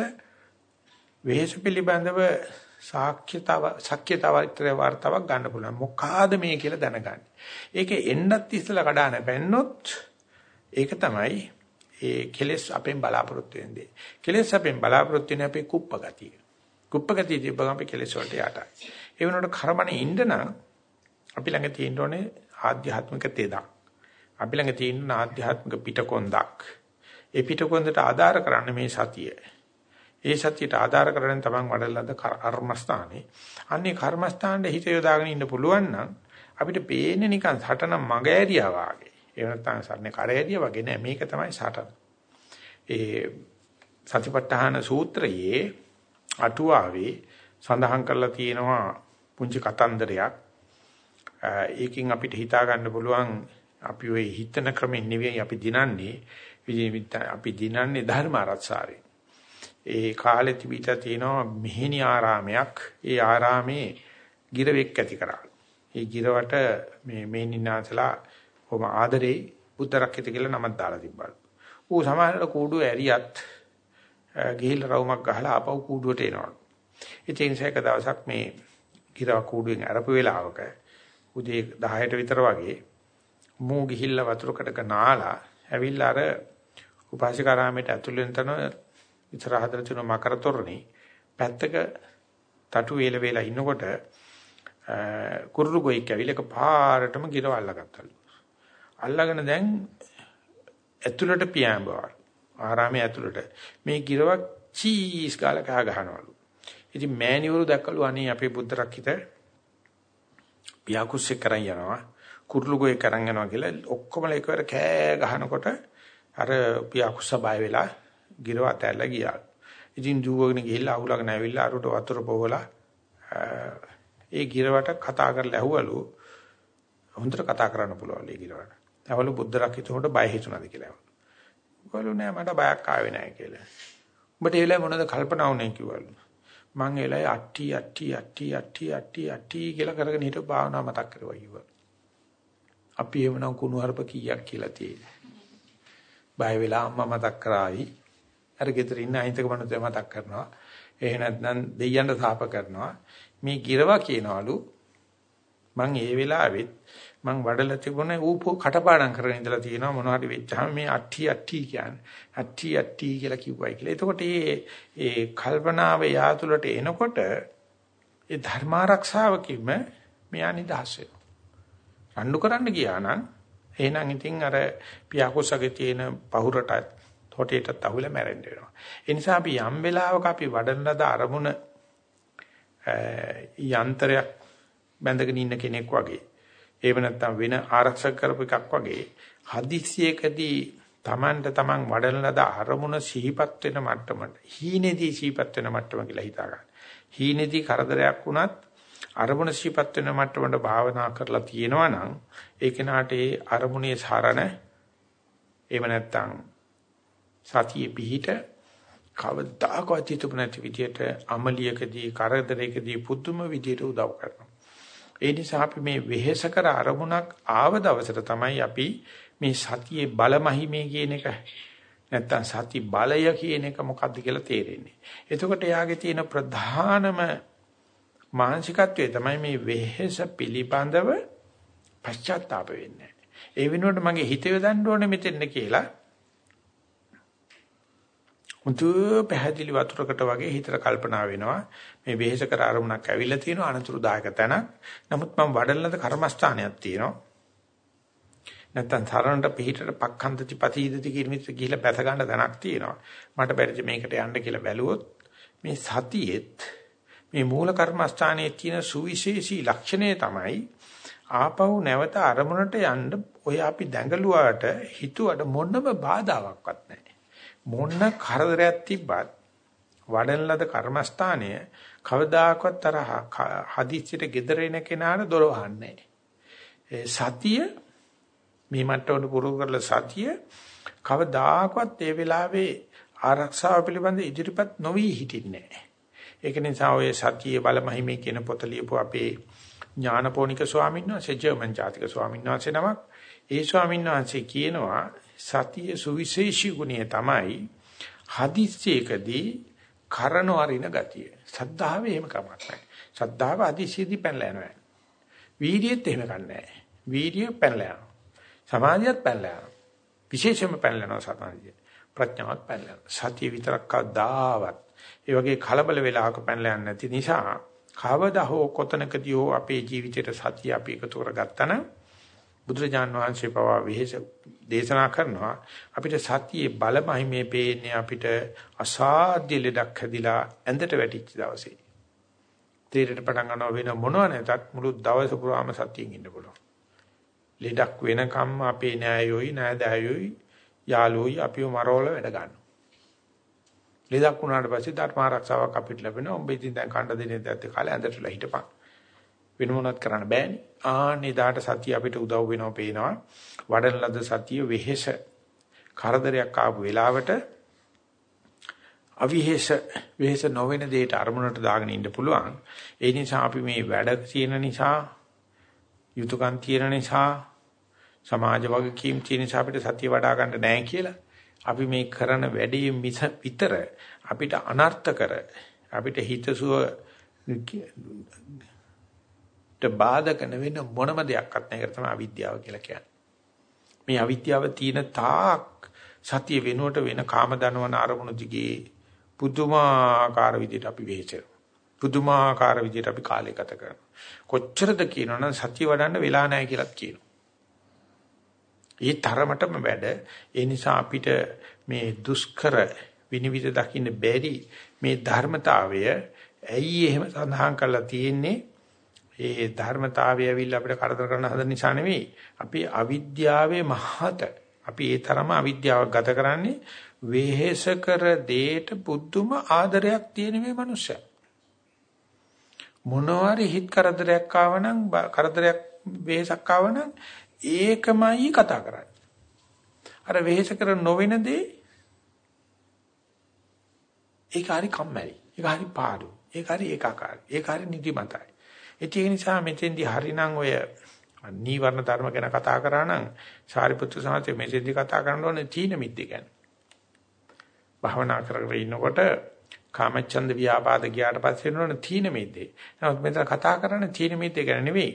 වෙහෙස පිළිබඳව සාක්ෂ්‍යතාව සත්‍යතාවත්‍ය වார்த்தාවක් ගන්න පුළුවන්. මොකාද මේ කියලා දැනගන්න. ඒකේ එන්නත් ඉස්සලා කඩාන බැන්නොත් ඒක තමයි ඒ කෙලෙස් අපෙන් බලාපොරොත්තු වෙන්නේ. කෙලෙස් අපෙන් බලාපොරොත්තු වෙන්නේ අපේ කුප්ප ගතිය. කුප්ප ගතිය තිබ්බම අපි කෙලෙස් වලට යටයි. ඒ වෙනකොට කර්මනේ ඉන්න නම් අපි ළඟ තියෙන්න ඕනේ ආධ්‍යාත්මික තේදක්. අපි ළඟ තියෙන ආධ්‍යාත්මික පිටකොන්දක්. ඒ පිටකොන්දට ආධාර කරන්නේ මේ සතිය. ඒ සතියට ආධාර කරගෙන තමන් වඩලද කර්මස්ථානේ. අන්නේ කර්මස්ථානයේ හිත යොදාගෙන ඉන්න පුළුවන් නම් අපිට පේන්නේ නිකන් සටන මග ඇරියා වාගේ. ඒ නැත්නම් සටනේ කර ඇරියා වගේ නෑ මේක තමයි සටන. ඒ සතිපට්ඨාන සූත්‍රයේ අටුවාවේ සඳහන් කරලා තියෙනවා පුංචි කතන්දරයක්. ඒකෙන් අපිට හිතා ගන්න පුළුවන් අපි ওই හිතන ක්‍රමෙන් නෙවෙයි අපි දිනන්නේ අපි දිනන්නේ ධර්ම ආරක්ෂාවෙන්. ඒ කාලේ තිබිට තියෙනවා මෙහෙණි ආරාමයක්. ඒ ආරාමේ ගිරවෙක් ඇති කරා. ඒ ගිරවට මේ මේනිනාසලා කොහොම ආදරේ බුද්ධ රක්කිත කියලා නමක් දාලා තිබ්බලු. ඌ සමහරවිට කූඩුව ඇරියත් ගිහිල්ලා රවුමක් ගහලා ආපහු කූඩුවට එනවා. ඉතින් ඒක දවසක් මේ ගිරව කූඩුවෙන් අරපු වෙලාවක උදේ 10ට විතර වගේ මූ ගිහිල්ලා වතුරකට නාලා ඇවිල්ලා අර උපාසිකාරාමයට ඇතුල් වෙන තන ඉස්සරහට තියෙන මකර තොරණේ පැත්තක තටු වේල වේලා ඉන්නකොට කුරුළු ගොයික් ඇවිල්ලා එක පාරටම ගිරව අල්ලගත්තලු. අල්ලගෙන දැන් ඇතුළට පියාඹවල්. ආරාමයේ ඇතුළට මේ ගිරවක් චීස් කාලා කහ ගහනවලු. ඉතින් මෑණිවරු දැක්කලු අනේ අපේ බුද්ධ රක්කිත පියාකුස්සේ කරන් යනවා. කුරුළු ගොයික් කරන් යනවා කියලා ඔක්කොම එකවර කෑ ගහනකොට අර පියාකුස්ස බය වෙලා ගිරව අතැල්ලා ගියා. ඉතින් දුවගෙන ගිහිල්ලා අහුලගෙන ඇවිල්ලා අරුට වතුර පොවලා ඒ ගිරවට කතා කරලා ඇහුවලු හොඳට කතා කරන්න පුළුවන් ඒ ගිරවට. ඇවලු බුද්ධ රකිතුමට බය හිතුණාද කියලා. කිව්වලු නෑ මට බයක් ආවේ නෑ කියලා. උඹට ඒ වෙලාවේ මොනවද කල්පනා වුනේ කිව්වලු. මං ඒ වෙලාවේ අට්ටි අට්ටි අට්ටි අට්ටි අට්ටි අට්ටි කියලා කරගෙන හිටපු භාවනාව මතක් කරුවා කිව්වා. අපි එවනම් කුණු හarp කීයක් කියලා තියෙන්නේ. බය වෙලා අම්මා මතක් කරાવી. අර ගෙදර ඉන්න අහිතක මනුස්සය මතක් කරනවා. එහෙ නැත්නම් දෙයයන්ට සාප කරනවා. මේ ගිරවා කියනවලු මං ඒ වෙලාවෙත් මං වඩලා තිබුණේ ඌ කටපාඩම් කරගෙන ඉඳලා තියෙනවා මොනවා හරි වෙච්චාම මේ අට්ටි අට්ටි කියන්නේ අට්ටි අට්ටි කියලා කිව්වයි කියලා. එතකොට මේ ඒ කල්පනාව යාතුලට එනකොට ඒ ධර්මාරක්ෂාවකින්ම මෙයා නිදහස් වෙනවා. රණ්ඩු කරන්න ගියා නම් එහෙනම් ඉතින් අර පියාකුසගේ තියෙන පහුරට තොටේටත් අහුලා මැරෙන්න වෙනවා. ඒ නිසා අපි යම් වෙලාවක අපි වඩන ලද අරමුණ යන්ත්‍රයක් බැඳගෙන ඉන්න කෙනෙක් වගේ එහෙම නැත්නම් වෙන ආරක්ෂක කරපු එකක් වගේ හදිස්සියකදී Tamanට Taman වඩන ලද අරමුණ සිහිපත් වෙන මට්ටමට හීනේදී සිහිපත් වෙන මට්ටම කියලා හිතා ගන්න. හීනේදී කරදරයක් වුණත් අරමුණ සිහිපත් වෙන මට්ටමට භාවනා කරලා තියෙනවා නම් ඒ කෙනාට ඒ අරමුණේ සරණ එහෙම නැත්නම් සතියේ පිහිට කවදාකවත් හිතුව නැති විදියට අමලියකදී කරදරයකදී පුදුම විදියට උදව් කරනවා. ඒ නිසා අපි මේ වෙහෙස කර අරමුණක් ආව දවසට තමයි අපි මේ සතියේ බලමහිමේ කියන එක නැත්තම් සති බලය කියන එක මොකද්ද කියලා තේරෙන්නේ. එතකොට යාගේ තියෙන ප්‍රධානම මානසිකත්වයේ තමයි මේ වෙහෙස පිළිබඳව පශ්චාත්තාප වෙන්නේ. ඒ වෙනුවට මගේ හිත යොදන්න ඕනේ මෙතෙන්න කියලා මුතු පැහැදිලි වතුරකට වගේ හිතට කල්පනා වෙනවා. මේ වෙහෙස කර අරමුණක් ඇවිල්ලා තියෙනවා අනතුරුදායක තැනක්. නමුත් මම වඩලනද කර්මස්ථානයක් තියෙනවා. නැත්තම් තරණට පිටිට පක්ඛන්දති පතීදති කිරිමිත් ගිහිල්ලා බැස ගන්න තැනක් තියෙනවා. මට බැරිද මේකට යන්න කියලා බැලුවොත් මේ සතියෙත් මේ මූල කර්මස්ථානයේ තියෙන සුවිශේෂී ලක්ෂණය තමයි ආපහු නැවත අරමුණට යන්න ඔය අපි දැඟලුවාට හිතුවට මොනම බාධාවක්වත් නැහැ. මොන කරදරයක් තිබ්බත් වඩන ලද කර්මස්ථානය කවදාකවත් අර හදිස්සියට gedere එන කෙනාට දොර වහන්නේ නැහැ. සතිය මේ මට්ටමට පුරුදු කරලා සතිය කවදාකවත් ඒ වෙලාවේ ආරක්ෂාව පිළිබඳ ඉදිරිපත් නොවි හිටින්නේ නැහැ. ඒක නිසා ඔය සතියේ බලමහිමේ කියන පොත ලියපු අපේ ඥානපෝනික ස්වාමීන් වහන්සේ ජර්මන් ජාතික ස්වාමීන් වහන්සේ නමක් ඒ ස්වාමීන් වහන්සේ කියනවා සතිය සුවිශේෂී ගුණය තමයි හදිස්සියකදී කරන වරිණ ගතිය. සද්ධාවේ එහෙම කමක් නැහැ. සද්ධාව හදිස්සියදී පැනලා යනවා. වීර්යයත් එහෙම කන්නේ වීර්යය පැනලා යනවා. සමාධියත් පැනලා යනවා. විශේෂයෙන්ම පැනලා යනවා සමාධිය. ප්‍රඥාවත් පැනලා යනවා. සතිය විතරක් කවදාවත් ඒ වගේ කලබල වෙලාවක පැනලා යන්නේ නැති නිසා කවදා හෝ කොතනකදී හෝ අපේ ජීවිතේට සතිය අපි එකතු කරගත්තා නම් බුදුරජාන් වහන්සේ පවා විහෙස දේශනා කරනවා අපිට සතියේ බලමයි මේ පේන්නේ අපිට අසාධ්‍ය ලෙඩක් හැදිලා ඇඳට වැටිච්ච දවසේ. තීරයට පටන් ගන්නව වෙන මොනව නැතත් මුළු දවස පුරාම සතියෙන් ඉන්න පුළුවන්. ලෙඩක් වෙනකම්ම අපේ නෑයෝයි නෑදෑයෝයි යාළුවෝයි අපිව මරවල වැඩ ගන්නවා. ලෙඩක් වුණාට පස්සේ ධර්ම ආරක්ෂාවක් අපිට ලැබෙනවා. උඹ ඉතින් දැන් කණ්ඩ දෙන්නේ දැත්ත කාලේ ඇඳටලා හිටපන්. වෙන මොනවත් කරන්න බෑනේ. ආන්නේ දාට සතිය අපිට උදව් වෙනවා පේනවා. වඩන ලද සතිය වෙහෙස කරදරයක් ආපු වෙලාවට අවිහෙස වෙහෙස නොවන දෙයට අරමුණට දාගෙන ඉන්න පුළුවන්. ඒ නිසා අපි මේ වැඩ තියෙන නිසා යුතුයකම් තියෙන නිසා සමාජ වගකීම් තියෙන නිසා අපිට සතිය වඩා ගන්න නැහැ කියලා. අපි මේ කරන වැඩේ මිස විතර අපිට අනර්ථ කර අපිට හිතසුව බාධක වෙන මොනම දෙයක්වත් නැහැ. ඒක තමයි අවිද්‍යාව කියලා කියන්නේ. මේ අවිද්‍යාව තියෙන තාක් සතිය වෙනුවට වෙන කාම දනවන අරමුණු දිගේ පුදුමාකාර විදිහට අපි වෙහෙසෙනවා. පුදුමාකාර විදිහට අපි කාලය ගත කරනවා. කොච්චරද කියනවනම් සතිය වඩන්න වෙලා නැහැ කියලාත් කියනවා. ඒ තරමටම වැඩ ඒ නිසා අපිට මේ දුෂ්කර විනිවිද දකින්න බැරි මේ ධර්මතාවය ඇයි එහෙම සඳහන් කරලා තියෙන්නේ ඒ ධර්මතාවය ඇවිල්ලා අපිට කරදර කරන හදන නිසා නෙවෙයි. අපි අවිද්‍යාවේ මහත. අපි ඒ තරම අවිද්‍යාවක් ගත කරන්නේ වෙහෙස කර දෙයට පුදුම ආදරයක් තියෙන මේ මනුස්සයා. මොනවාරි හිත කරදරයක් ආවනම් කරදරයක් වෙහෙසක් ආවනම් ඒකමයි කතා කරන්නේ. අර වෙහෙස කර නොවන දේ ඒක හරි කම්මැලි. ඒක හරි පාඩු. ඒක හරි ඒකාකාරයි ඒක හරි නිදිමතයි. ඒ නිසා මෙතෙන්දී හරිනම් ඔය නීවරණ ධර්ම ගැන කතා කරා නම් සාරිපුත්‍ර සාන්තේ මෙතෙන්දී කතා කරන්න ඕනේ තීන මිද්දේ ගැන. භවනා කරගෙන ඉන්නකොට කාමච්ඡන්ද ව්‍යාපාද ගියාට පස්සේ වෙනවනේ තීන මිද්දේ. නමුත් මෙතන කතා කරන්නේ තීන මිද්දේ ගැන නෙවෙයි.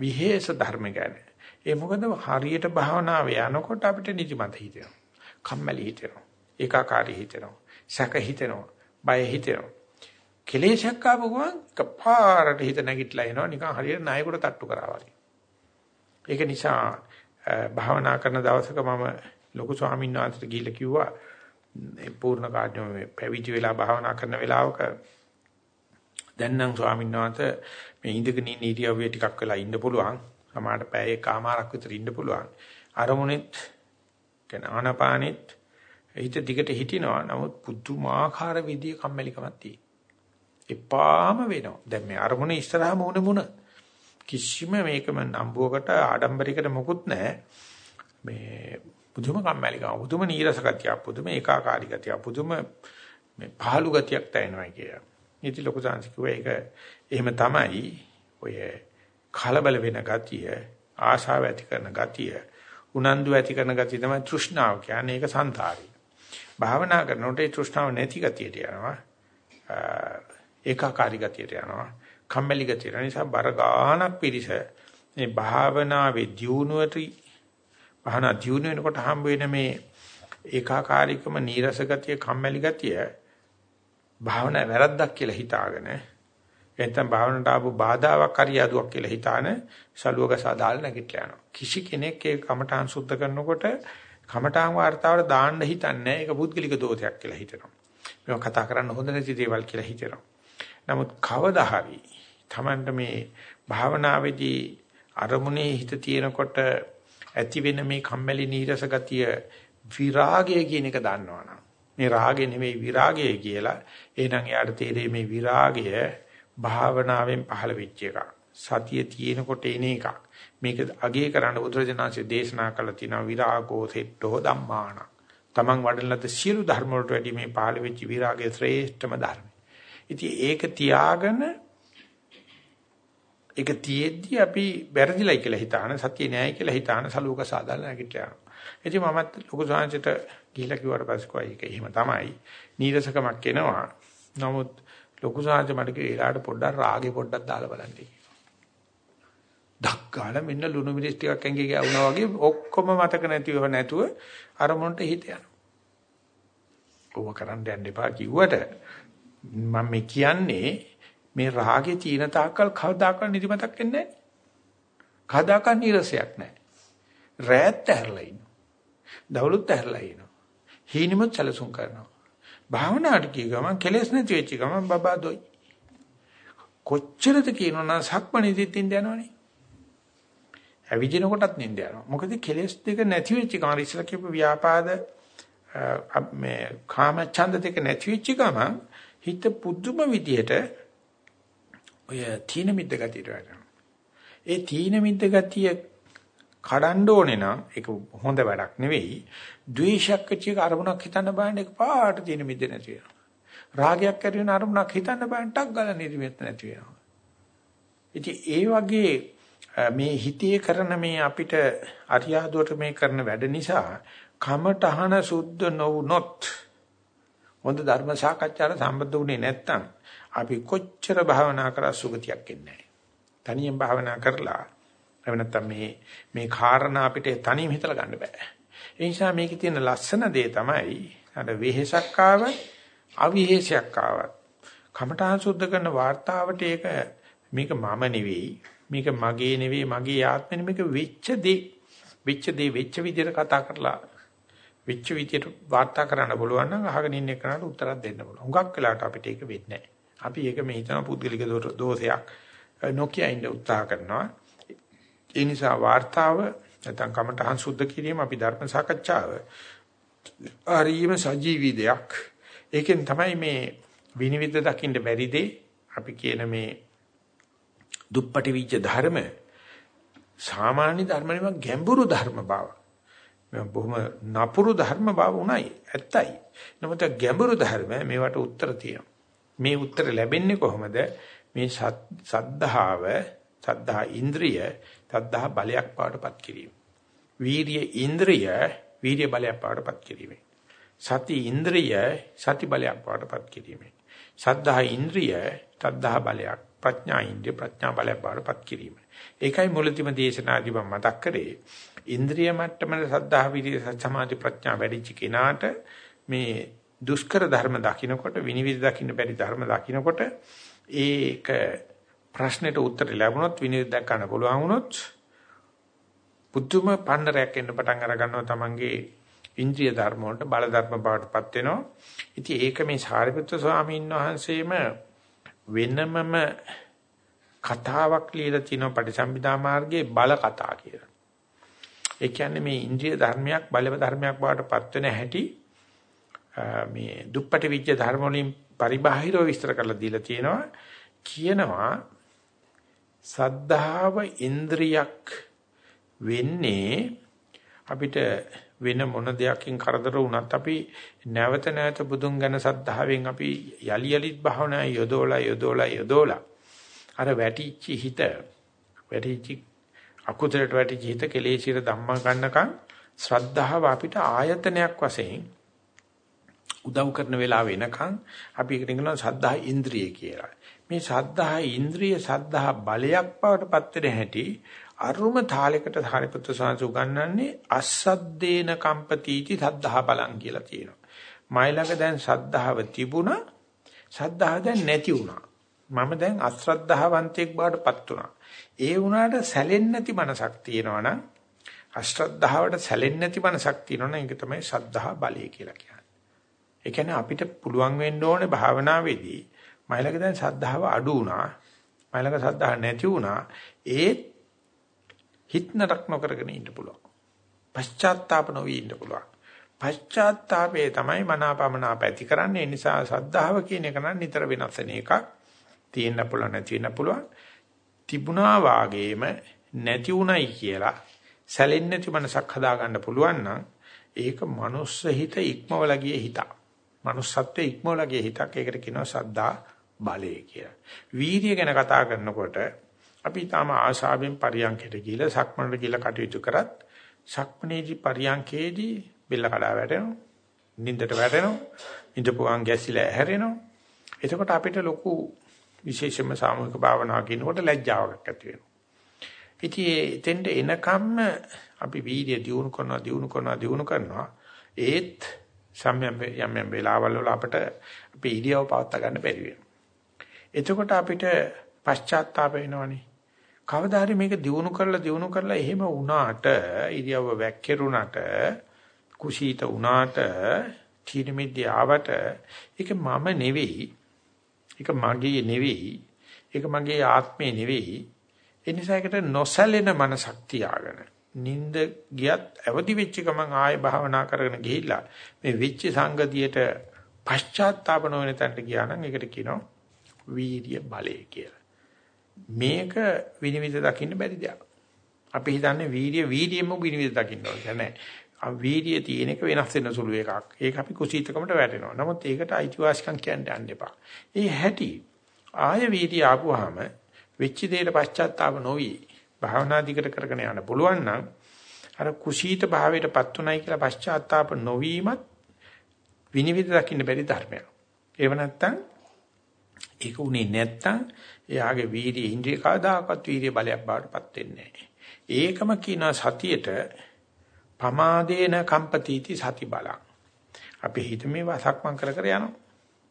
විහෙස ධර්ම ගැන. ඒ මොකද හරියට භවනාව යනකොට අපිට නිදිමත හිතෙනවා. කම්මැලි හිතෙනවා. ඒකාකාරී හිතෙනවා. සැක හිතෙනවා. බය හිතෙනවා. කෙලේශයක් ආපු ගමන් කපාරට හිත නැගිටලා එනවා නිකන් හරියට ණයකට තට්ටු කරා වගේ. ඒක නිසා භාවනා කරන දවසක මම ලොකු ස්වාමීන් වහන්සේට ගිහිල්ලා කිව්වා මේ පූර්ණ කාර්යම මේ පැවිදි වෙලා භාවනා කරන වෙලාවක දැන් නම් ස්වාමීන් වහන්සේ මේ ඉඳගෙන ඉන්න ඉරියව්වේ ටිකක් වෙලා ඉන්න පුළුවන්. සමහරට පැය එකමාරක් විතර ඉන්න පුළුවන්. අරමුණෙත් කියන ආනපානෙත් හිත දිගට හිටිනවා. නමුත් පුදුමාකාර විදිය කම්මැලිකමක් තියෙනවා. එපාම වෙනවා. දැන් මේ අරමුණ ඉස්සරහා මුණ මුණ කිසිම මේකම නම්බුවකට ආඩම්බරයකට මොකුත් නැහැ. මේ පුදුම කම්මැලිකම, පුදුම නීරස ගතිය, පුදුම ඒකාකාරී ගතිය, පුදුම මේ පහළු ගතියක් තැනෙනවා කිය. ඉති ලොකු සංස්කෘතික ඒක එහෙම තමයි ඔය කලබල වෙන ගතිය, ආශාව ඇති කරන ගතිය, උනන්දු ඇති කරන ගතිය තමයි තෘෂ්ණාව කියන්නේ. ඒක සංතාරي. භාවනා කරනකොට ඒ තෘෂ්ණාව නැති ගතියට යනවා. ඒකාකාරී ගතියට යනවා. කම්මැලි ගතිය නිසා බර ගානක් පිරිස මේ භාවනාවේ දියුණුවට භාවනා දියුණුව වෙනකොට හම්බ වෙන මේ ඒකාකාරීකම නීරස ගතිය කම්මැලි ගතිය භාවනා වැරද්දක් කියලා හිතාගෙන එතන භාවනට ආපු බාධාවක් හරි අදුවක් කියලා හිතාන සලුවක සාදාල් නැගිටලා යනවා. කිසි කෙනෙක් ඒ කමඨාන් සුද්ධ කරනකොට කමඨාන් වார்த்தාවට දාන්න හිතන්නේ ඒක පුද්ගලික දෝෂයක් කියලා හිතනවා. මේවා කතා කරන්න හොඳ නැති දේවල් කියලා හිතනවා. නමුත් කවදා හරි Tamanට මේ භාවනාවේදී අරමුණේ හිත තියෙනකොට ඇති වෙන මේ කම්මැලි නීරස ගතිය විරාගය කියන එක දන්නවනම් මේ රාගය නෙමෙයි විරාගය කියලා එහෙනම් එයාට තේරෙයි මේ විරාගය භාවනාවෙන් පහළ වෙච්ච එකක්. සතිය තියෙනකොට එන එකක්. මේක අගේ කරන්න බුදුරජාණන්සේ දේශනා කළ තියෙනවා විරාගෝ සෙට්ටෝ ධම්මාන. තමන් වඩන ලද සියලු ධර්ම වලට වැඩි මේ පහළ වෙච්ච විරාගය ශ්‍රේෂ්ඨම ධර්ම ඉතින් ඒක තියාගෙන ඒක තියෙද්දි අපි වැරදිලයි කියලා හිතාන සත්‍ය නෑයි කියලා හිතාන සලුවක සාදාලා නැගිටලා යනවා. ඉතින් මමත් ලොකු සාංශයට ගිහිලා කිව්වට පස්සේ කොයි ඒක එහෙම තමයි. නීරසකමක් එනවා. නමුත් ලොකු සාංශ මට කිව්ලාට පොඩ්ඩක් රාගේ පොඩ්ඩක් දාලා බලන්න කියලා. ධක්කාල මෙන්න ලුණු මිරිස් ටිකක් ඇඟේ ගෑවුනා වගේ ඔක්කොම මතක නැතිව නැතුව අර මොන්ට හිත යනවා. ඕව කරන්න යන්න එපා කිව්වට මම මේ කියන්නේ මේ රාගේ තීන තාක්කල් කවදාකවත් නිදිමතක් එන්නේ නැහැ. කවදාකවත් නිරසයක් නැහැ. රැත් ඇරලා ඉන්නවා. දවලුත් ඇරලා ඉන්නවා. හීනෙමුත් සැලසුම් කරනවා. භාවනාවට කිය ගමන් කෙලෙස් නැති වෙච්ච ගමන් බබා දොයි. කොච්චරද කියනවනම් සක්මණේදිත් ඉඳ යනවනේ. ඇවිදින කොටත් නිඳ යනවා. මොකද කෙලෙස් දෙක නැති වෙච්ච ගමන් ඉස්සලා කියපු ව්‍යාපාද මේ කාම ඡන්ද දෙක නැති වෙච්ච ගමන් හිත පුදුම විදියට ඔය තීන මිද්ද ගතියට වැටෙනවා. ඒ තීන මිද්ද ගතිය කඩන්න ඕනේ නම් ඒක හොඳ වැඩක් නෙවෙයි. ද්වේෂයක් කිච්ච අරමුණක් හිතන්න බෑනේ ඒක පාට තීන මිද්ද නැති වෙනවා. රාගයක් ඇති වෙන අරමුණක් හිතන්න බෑනේ ටක් ගාලා නිර්මිත නැති වෙනවා. ඉතින් ඒ වගේ මේ හිතේ කරන මේ අපිට අරියාදුවට මේ කරන වැඩ නිසා කමඨහන සුද්ධ නොවුනොත් හොඳ ධර්ම සාකච්ඡාවට සම්බන්ධ වුණේ නැත්නම් අපි කොච්චර භාවනා කරා සුගතියක් එන්නේ තනියෙන් භාවනා කරලා එව නැත්තම් මේ මේ කාරණා අපිට තනියම හිතලා ගන්න බෑ. ඒ නිසා මේකේ තියෙන ලස්සන දේ තමයි අර වෙහෙසක් ආවත් අවිහෙසයක් ආවත් කමඨාන් සුද්ධ කරන වார்த்தාවට ඒක මේක මම නෙවෙයි මේක මගේ නෙවෙයි මගේ ආත්මෙ නෙවෙයි මේක වෙච්ච දේ වෙච්ච දේ වෙච්ච විදිහට කතා කරලා වෙච්ච විදියට වාර්තා කරන්න පුළුවන් නම් අහගෙන ඉන්න කෙනාට උත්තරයක් දෙන්න පුළුවන්. හුඟක් වෙලාවට අපිට ඒක වෙන්නේ නැහැ. අපි ඒක මේ හිතන පුද්ගලික දෝෂයක් නොකිය ඉන්න උත්සාහ කරනවා. ඒ නිසා වාර්තාව නැත්නම් කමඨහං සුද්ධ කිරීම අපි ධර්ම සාකච්ඡාව හරිම සජීවී දෙයක්. ඒකෙන් තමයි මේ විනිවිද දකින්න බැරි දෙය අපි කියන මේ දුප්පටි විජ්ජ ධර්ම සාමාන්‍ය ධර්ම නෙවෙයි ගැඹුරු ධර්ම බව. බොහොම නපුරු ධර්ම බව උණයි ඇත්තයි. නමුත් ගැඹුරු ධර්ම මේවට උත්තර තියෙනවා. මේ උත්තර ලැබෙන්නේ කොහොමද? මේ සද්ධාව, සද්ධා ඉන්ද්‍රිය, සද්ධා බලයක් පාඩපත් කිරීම. වීරිය ඉන්ද්‍රිය, වීරිය බලයක් පාඩපත් කිරීම. සති ඉන්ද්‍රිය, සති බලයක් පාඩපත් කිරීම. සද්ධා ඉන්ද්‍රිය, සද්ධා බලයක්, ප්‍රඥා ඉන්ද්‍රිය, ප්‍රඥා බලයක් පාඩපත් කිරීම. ඒකයි මුලතිම දේශනාදී මම මතක් කරේ. ඉන්ද්‍රිය මට්ටමේ සද්ධා විරිය සමාධි ප්‍රඥා වැඩිච්ච කෙනාට මේ දුෂ්කර ධර්ම දකින්නකොට විනිවිද දකින්න බැරි ධර්ම දකින්නකොට ඒක ප්‍රශ්නෙට උත්තර ලැබුණොත් විනිවිද දක්වන්න පුළුවන් වුණොත් පුදුම පන්නරයක් එන්න පටන් අර ගන්නවා තමන්ගේ ඉන්ද්‍රිය ධර්ම වලට බල ධර්ම බවටපත් වෙනවා. ඉතින් ඒක මේ සාරිපුත්‍ර ස්වාමීන් වහන්සේම වෙනමම කතාවක් ලියලා තිනවා පටිසම්භිදා මාර්ගයේ බල කතා කියලා. ඒ කියන්නේ මේ ඉන්ද්‍රිය ධර්මයක් බලව ධර්මයක් බවට පත් වෙන හැටි මේ දුප්පටි විජ්ජ ධර්ම වලින් පරිබාහිරව විස්තර කරලා දීලා තියෙනවා. කියනවා සද්ධාව ඉන්ද්‍රියක් වෙන්නේ අපිට වෙන මොන දෙයකින් කරදර වුණත් අපි නැවත නැවත බුදුන් ගැන සද්ධාවෙන් අපි යලි යලිත් භාවනා යොදෝලා යොදෝලා යොදෝලා. අර වැටිච්ච හිත වැටිච්ච අකුසලට වැටිච්ච හිත කෙලෙසිර ධම්මා ගන්නකම් ශ්‍රද්ධාව අපිට ආයතනයක් වශයෙන් උදව් කරන වෙලාව එනකන් අපි එකට කියනවා සද්ධා ඉන්ද්‍රිය කියලා. මේ සද්ධා ඉන්ද්‍රිය සද්ධා බලයක් බවට පත් වෙන හැටි අරුම තාලයකට හරිපුත්‍ර සාංශ උගන්වන්නේ අසද්දේන කම්පතිටි සද්ධා බලං කියලා තියෙනවා. මයිලඟ දැන් සද්ධාව තිබුණා සද්ධාව දැන් නැති වුණා. මම දැන් අශ්‍රද්ධාවන්තයෙක් බවට පත් වුණා. ඒ වුණාට සැලෙන්නේ නැති මනසක් තියෙනවා නම් අශ්‍රද්ධාවට සැලෙන්නේ නැති මනසක් තියෙනවා නම් ඒක තමයි ශ්‍රද්ධා බලය කියලා කියන්නේ. ඒ කියන්නේ අපිට පුළුවන් වෙන්න ඕනේ භාවනාවේදී මයිලක දැන් ශ්‍රද්ධාව අඩු වුණා. මයිලක ශ්‍රද්ධාව නැති වුණා. ඒ හිතනක් නොකරගෙන ඉන්න පුළුවන්. පශ්චාත්තාප නොවි ඉන්න පුළුවන්. පශ්චාත්තාපේ තමයි මනාපමනාප ඇති කරන්නේ. ඒ නිසා ශ්‍රද්ධාව කියන එක නම් නිතර වෙනස් වෙන එකක්. තියෙන්න පුළුවන් නැති වෙන්න පුළුවන්. තිබුණා වාගේම නැති උණයි කියලා සැලෙන්නේ නැති මනසක් හදාගන්න පුළුවන් නම් ඒක මනුස්ස හිත ඉක්මවල ගිය හිතක්. manussත්වයේ ඉක්මවල ගිය හිතක්. ඒකට කියනවා සද්දා බලය කියලා. වීර්ය ගැන කතා කරනකොට අපි තාම ආශාවෙන් පරියන්කයට ගිහිල්ලා සක්මනට ගිහිල්ලා කටයුතු කරත් සක්මනේදී පරියන්කේදී බෙල්ල කඩා වැටෙනවා. නින්දට වැටෙනවා. ඉඳපුවාන් ගැසිලා ඇහැරෙනවා. එතකොට අපිට ලොකු විශේෂයෙන්ම සාමූහික භාවනාව කියනකොට ලැජ්ජාවක් ඇති වෙනවා. ඉතින් එතෙන්ට එනකම්ම අපි වීර්ය දියුණු කරනවා දියුණු කරනවා දියුණු කරනවා ඒත් සම්යම් යම් යම් වෙලාවල් වල අපිට අපේ ඉරියව පවත්වා ගන්න බැරි වෙනවා. එතකොට අපිට පශ්චාත්තාප වෙනවනේ. කවදා හරි මේක දියුණු කරලා දියුණු කරලා එහෙම වුණාට ඉරියව වැක්කිරුණාට කුසීත වුණාට තීන මිද්‍ය ආවට ඒක මම නෙවෙයි ඒක මගේ නෙවෙයි. ඒක මගේ ආත්මේ නෙවෙයි. ඒ නිසා ඒකට නොසැලෙන මනසක් තියාගෙන නිින්ද ගියත් අවදි වෙච්ච ගමන් ආය භාවනා කරගෙන ගිහිල්ලා මේ වෙච්ච සංගතියට පශ්චාත්තාප නොවන තැනට ගියා නම් ඒකට කියනවා වීර්ය බලය කියලා. මේක විනිවිද දකින්න බැරි දෙයක්. අපි හිතන්නේ වීර්ය වීර්යෙම විනිවිද දකින්න ඕනේ නැහැ. වීර්යය තියෙන එක වෙනස් වෙන සුළු එකක්. ඒක අපි කුසීතකමට වැටෙනවා. නමුත් ඒකට අයිතිවාසිකම් කියන්න යන්න එපා. ඒ හැටි ආය වීර්යය ආපුවාම වෙච්ච දෙයට පශ්චාත්තාප නොවි භාවනා දිගට කරගෙන යන්න පුළුවන් නම් අර කුසීත භාවයටපත් උනායි කියලා පශ්චාත්තාප නොවීමත් විනිවිද දකින්න බැරි ධර්මයක්. ඒව නැත්තම් ඒක උනේ නැත්තම් එයාගේ වීර්ය ඉන්ද්‍රිය කවදාකවත් වීර්ය බලයක් බවටපත් වෙන්නේ නැහැ. ඒකම කියන සතියට පමාදේන කම්පතිති සති බලං. අපි හිත මේ වසක්මන් කර කර යනවා.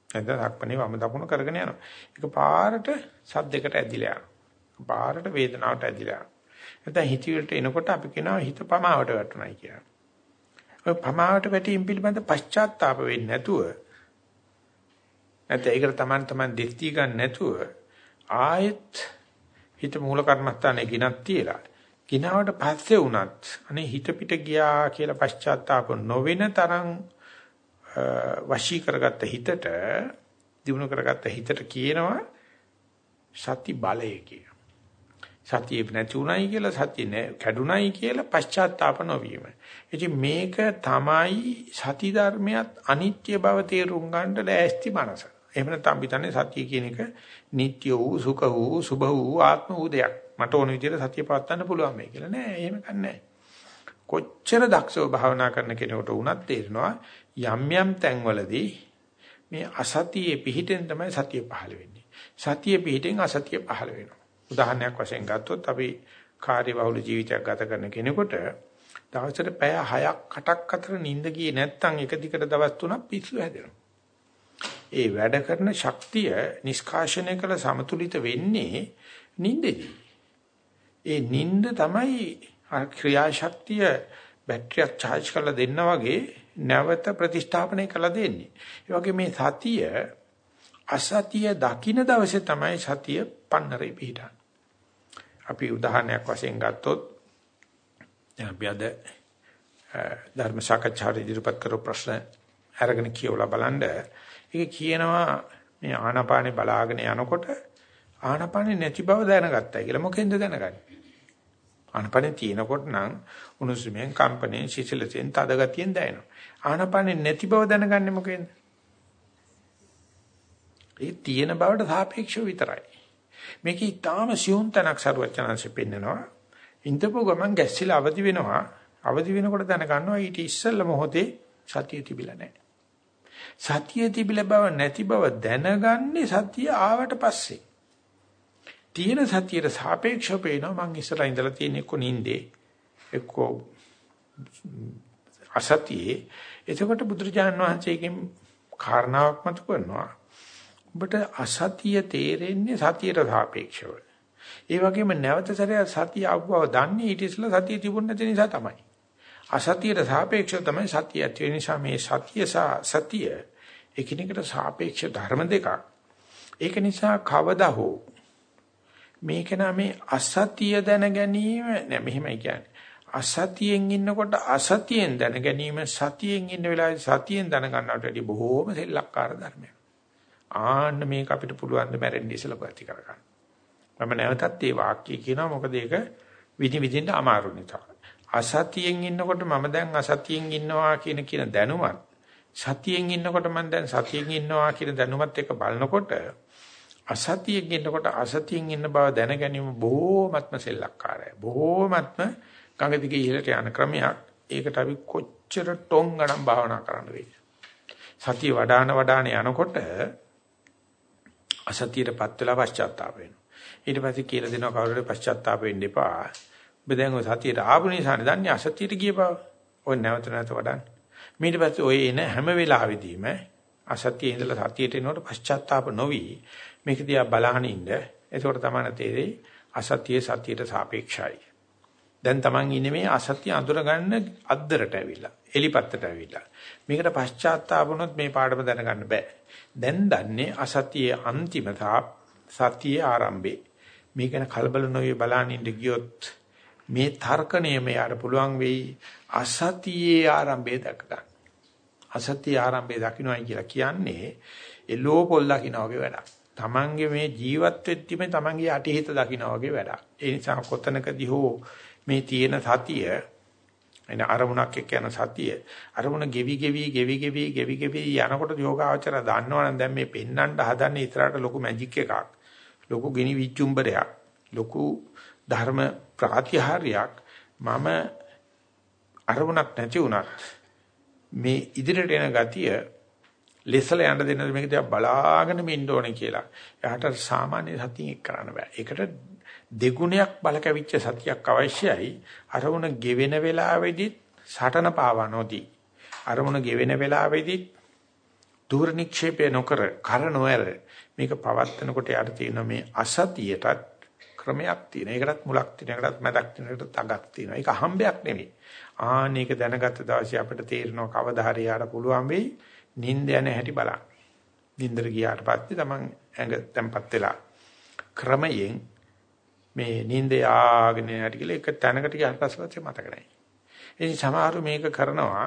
නැත්නම් සක්මණේ වම දකුණ කරගෙන යනවා. ඒක පාරට සද්දයකට ඇදිලා යනවා. පාරට වේදනාවට ඇදිලා යනවා. නැත්නම් හිතවිලට එනකොට අපි කියනවා හිත පමාවට වැටුණයි කියලා. ඔය පමාවට වැටීම පිළිබඳ පශ්චාත්තාප වෙන්නේ නැතුව නැත්නම් ඒකට Taman Taman දෙස්ති ගන්න නැතුව ආයෙත් හිත මූල කර්මස්ථානේ ගිනක් තියලා කිනාවට පස්සේ වුණත් අනේ හිත පිට ගියා කියලා පශ්චාත්තාප නොවෙන තරම් වශී කරගත්ත හිතට දිනු කරගත්ත හිතට කියනවා සති බලය කියලා. සතිය නැතුණයි කියලා සතිය කැඩුණයි කියලා පශ්චාත්තාප නොවීම. ඉතින් මේක තමයි සති ධර්මයක් අනිත්‍ය බව තේරුම් ගන්න ලෑස්ති මනස. එහෙම නැත්නම් අපි තන්නේ සතිය කියන එක නিত্য වූ සුඛ වූ සුභ වූ ආත්ම වූ දෙයක්. මට ඕන විදිහට සතිය පවත්වන්න පුළුවන් මේ කියලා නෑ. එහෙම කන්නේ කොච්චර දක්ෂව භාවනා කරන කෙනෙකුට වුණත් තේරෙනවා යම් යම් තැන්වලදී මේ අසතියේ පිහිටෙන් තමයි සතිය පහළ වෙන්නේ. සතිය පිහිටෙන් අසතිය පහළ වෙනවා. උදාහරණයක් වශයෙන් ගත්තොත් අපි කාර්යබහුල ජීවිතයක් ගත කරන කෙනෙකුට දවසට පැය 6ක් 8ක් අතර නිින්ද ගියේ නැත්නම් එක දිගට දවස් 3ක් පිස්සු හැදෙනවා. ඒ වැඩ කරන ශක්තිය නිෂ්කාශනය කළ සමතුලිත වෙන්නේ නිින්දෙදී. ඒ නිින්ද තමයි ක්‍රියාශක්තිය බැටරියක් charge කරලා දෙන්න වගේ නැවත ප්‍රතිස්ථාපනය කරලා දෙන්නේ. ඒ වගේ මේ සතිය අසතිය දකින්න දවසේ තමයි සතිය පන්නරේ පිටන්නේ. අපි උදාහරණයක් වශයෙන් ගත්තොත් දැන් අපි අද ධර්ම සාකච්ඡාවේ ඉදිරිපත් කරපු ප්‍රශ්න අරගෙන කියවලා බලන්න ඒක කියනවා මේ ආනාපානේ බලාගෙන යනකොට ආනාපානේ නැති බව දැනගත්තා කියලා මොකෙන්ද දැනගන්නේ? ආනාපානේ තියෙනකොට නම් උණුසුමෙන් කම්පණයෙන් සිසිලයෙන් තද ගතියෙන් දැනෙනවා. ආනාපානේ නැති බව දැනගන්නේ මොකෙන්ද? ඒ තියෙන බවට සාපේක්ෂව විතරයි. මේක ඊටාම සියුම් තනක් සරුවචනanse පෙන්නනවා. ඉඳපු ගමන් ගැස්සිලා අවදි වෙනවා. අවදි වෙනකොට දැනගන්නවා ඊට ඉස්සෙල්ල මොහොතේ සතිය තිබිලා නැහැ. සතිය තිබිලා බව නැති බව දැනගන්නේ සතිය ආවට පස්සේ. තියෙන සතියට සාපේක්ෂව පේනවා මං ඉස්සරහා ඉඳලා තියෙන එක්ක නින්දේ එක්ක අසතියේ. එතකොට බුදුරජාණන් වහන්සේගෙන් කාරණාවක් මතු කරනවා. ඔබට අසතිය තේරෙන්නේ සතියට සාපේක්ෂව. ඒ වගේම නැවත සැරයක් සතිය ආවව දන්නේ ඊට ඉස්සෙල්ලා සතිය තිබුණ නැති නිසා තමයි. අසතියට සාපේක්ෂව තමයි සතිය ඇති වෙන නිසා මේ සතිය සහ සතිය එකිනෙකට සාපේක්ෂ ධර්ම දෙකක්. ඒක නිසා කවදා හෝ මේක නමේ අසතිය දැන ගැනීම නෑ මෙහෙමයි කියන්නේ. අසතියෙන් ඉන්නකොට අසතියෙන් දැන ගැනීම සතියෙන් ඉන්න වෙලාවේ සතියෙන් දැන ගන්නවට වඩා බොහෝම සෙල්ලක්කාර ධර්මයක්. ආන්න මේක අපිට පුළුවන් ද මැරෙන්න ඉස්සලා ප්‍රති කරගන්න. මම නැවතත් මේ වාක්‍යය කියනවා මොකද ඒක විදි විදින්න අමාරු නිසා. අසතියෙන් ඉන්නකොට මම දැන් අසතියෙන් ඉන්නවා කියන කියන දැනුමත් සතියෙන් ඉන්නකොට මම දැන් සතියෙන් ඉන්නවා කියන දැනුමත් එක බලනකොට අසතියෙන් ඉන්නකොට අසතියෙන් ඉන්න බව දැන ගැනීම බොහෝමත්ම සෙල්ලක්කාරයි. බොහෝමත්ම ගඟ දිගේ ඉහළට යන ක්‍රමයක්. ඒකට අපි කොච්චර ටොං ගණන් භාවනා කරන්න වෙයිද? සතිය වඩාන වඩාන යනකොට අසතියටපත් වෙලා පශ්චාත්තාප වෙනවා. ඊට පස්සේ කියලා දෙනවා කවුරුහරි පශ්චාත්තාප වෙන්න එපා. ඔබ දැන් ඔය සතියට ආපු නිසානේ දන්නේ අසතියට ගිය බව. ඔය නැවත නැවත වඩන්න. ඊට පස්සේ ඔය එන හැම වෙලාවෙදීම අසතියේ ඉඳලා සතියට එනකොට පශ්චාත්තාප නොවි මේක දිහා බලහන් ඉන්න. එතකොට තමයි තේරෙයි අසතියේ සතියට සාපේක්ෂයි. දැන් Taman ඉන්නේ මේ අසතිය අඳුරගන්න අද්දරට ඇවිල්ලා එලිපත්තට ඇවිල්ලා මේකට පශ්චාත්තාප වුණොත් මේ පාඩම දැනගන්න බෑ දැන් දන්නේ අසතියේ අන්තිම සතියේ ආරම්භේ මේක ගැන කලබල නොවේ බලන්න ඉඳ ගියොත් මේ තර්කණයම යාට පුළුවන් වෙයි අසතියේ ආරම්භය දක්ක ගන්න. අසතියේ ආරම්භය දකින්නයි කියලා කියන්නේ එළෝ පොල් දකින්න වගේ වැඩක්. තමන්ගේ මේ ජීවත් වෙද්දිම තමන්ගේ යටිහිත දකින්න වගේ වැඩක්. ඒ නිසා කොතනකදී හෝ මේ තියෙන සතිය එන අරමුණක් එක්ක යන සතිය අරමුණ ගෙවි ගෙවි ගෙවි ගෙවි ගෙවි ගෙවි යනකොට යෝගාවචර දන්නවනම් දැන් මේ පෙන්නන්න හදන්නේ ඉතරට ලොකු මැජික් එකක්. ලොකු ගිනි විචුම්බරයක්. ලොකු ධර්ම ප්‍රාතිහාර්යයක් මම අරමුණක් නැති වුණත් මේ ඉදිරියට එන ගතිය ලෙසල යන්න දෙන්න මේක දිහා බලාගෙන ඉන්න ඕනේ කියලා. එයාට සාමාන්‍ය සතියෙන් එක් කරන්න බෑ. ඒකට දෙගුණයක් බල කැවිච්ච සතියක් අවශ්‍යයි. අරමුණ ගෙවෙන වෙලාවෙදිත් සටන පාවා නොදී. අරමුණ ගෙවෙන වෙලාවෙදිත් දුර නික්ෂේපය නොකර කර නොඇර මේක පවත්නකොට යාට තියෙන මේ අසතියටත් ක්‍රමයක් තියෙන. ඒකටත් මුලක් තියෙන. ඒකටත් මැදක් තියෙන. ඒකටත් තගක් තියෙන. ඒක හම්බයක් නෙමෙයි. ආන්න ඒක දැනගත්ත දවසේ අපිට තේරෙනවා කවදා හරි යාට පුළුවන් වෙයි නිින්ද යන හැටි බලන්න. නිින්දට ගියාට පස්සේ තමන් ඇඟ තැම්පත් වෙලා ක්‍රමයෙන් මේ නිින්ද යාගෙන යටි කියලා එක තැනකට ගියාට පස්සේ මතක නැහැ. ඉතින් සමහරු මේක කරනවා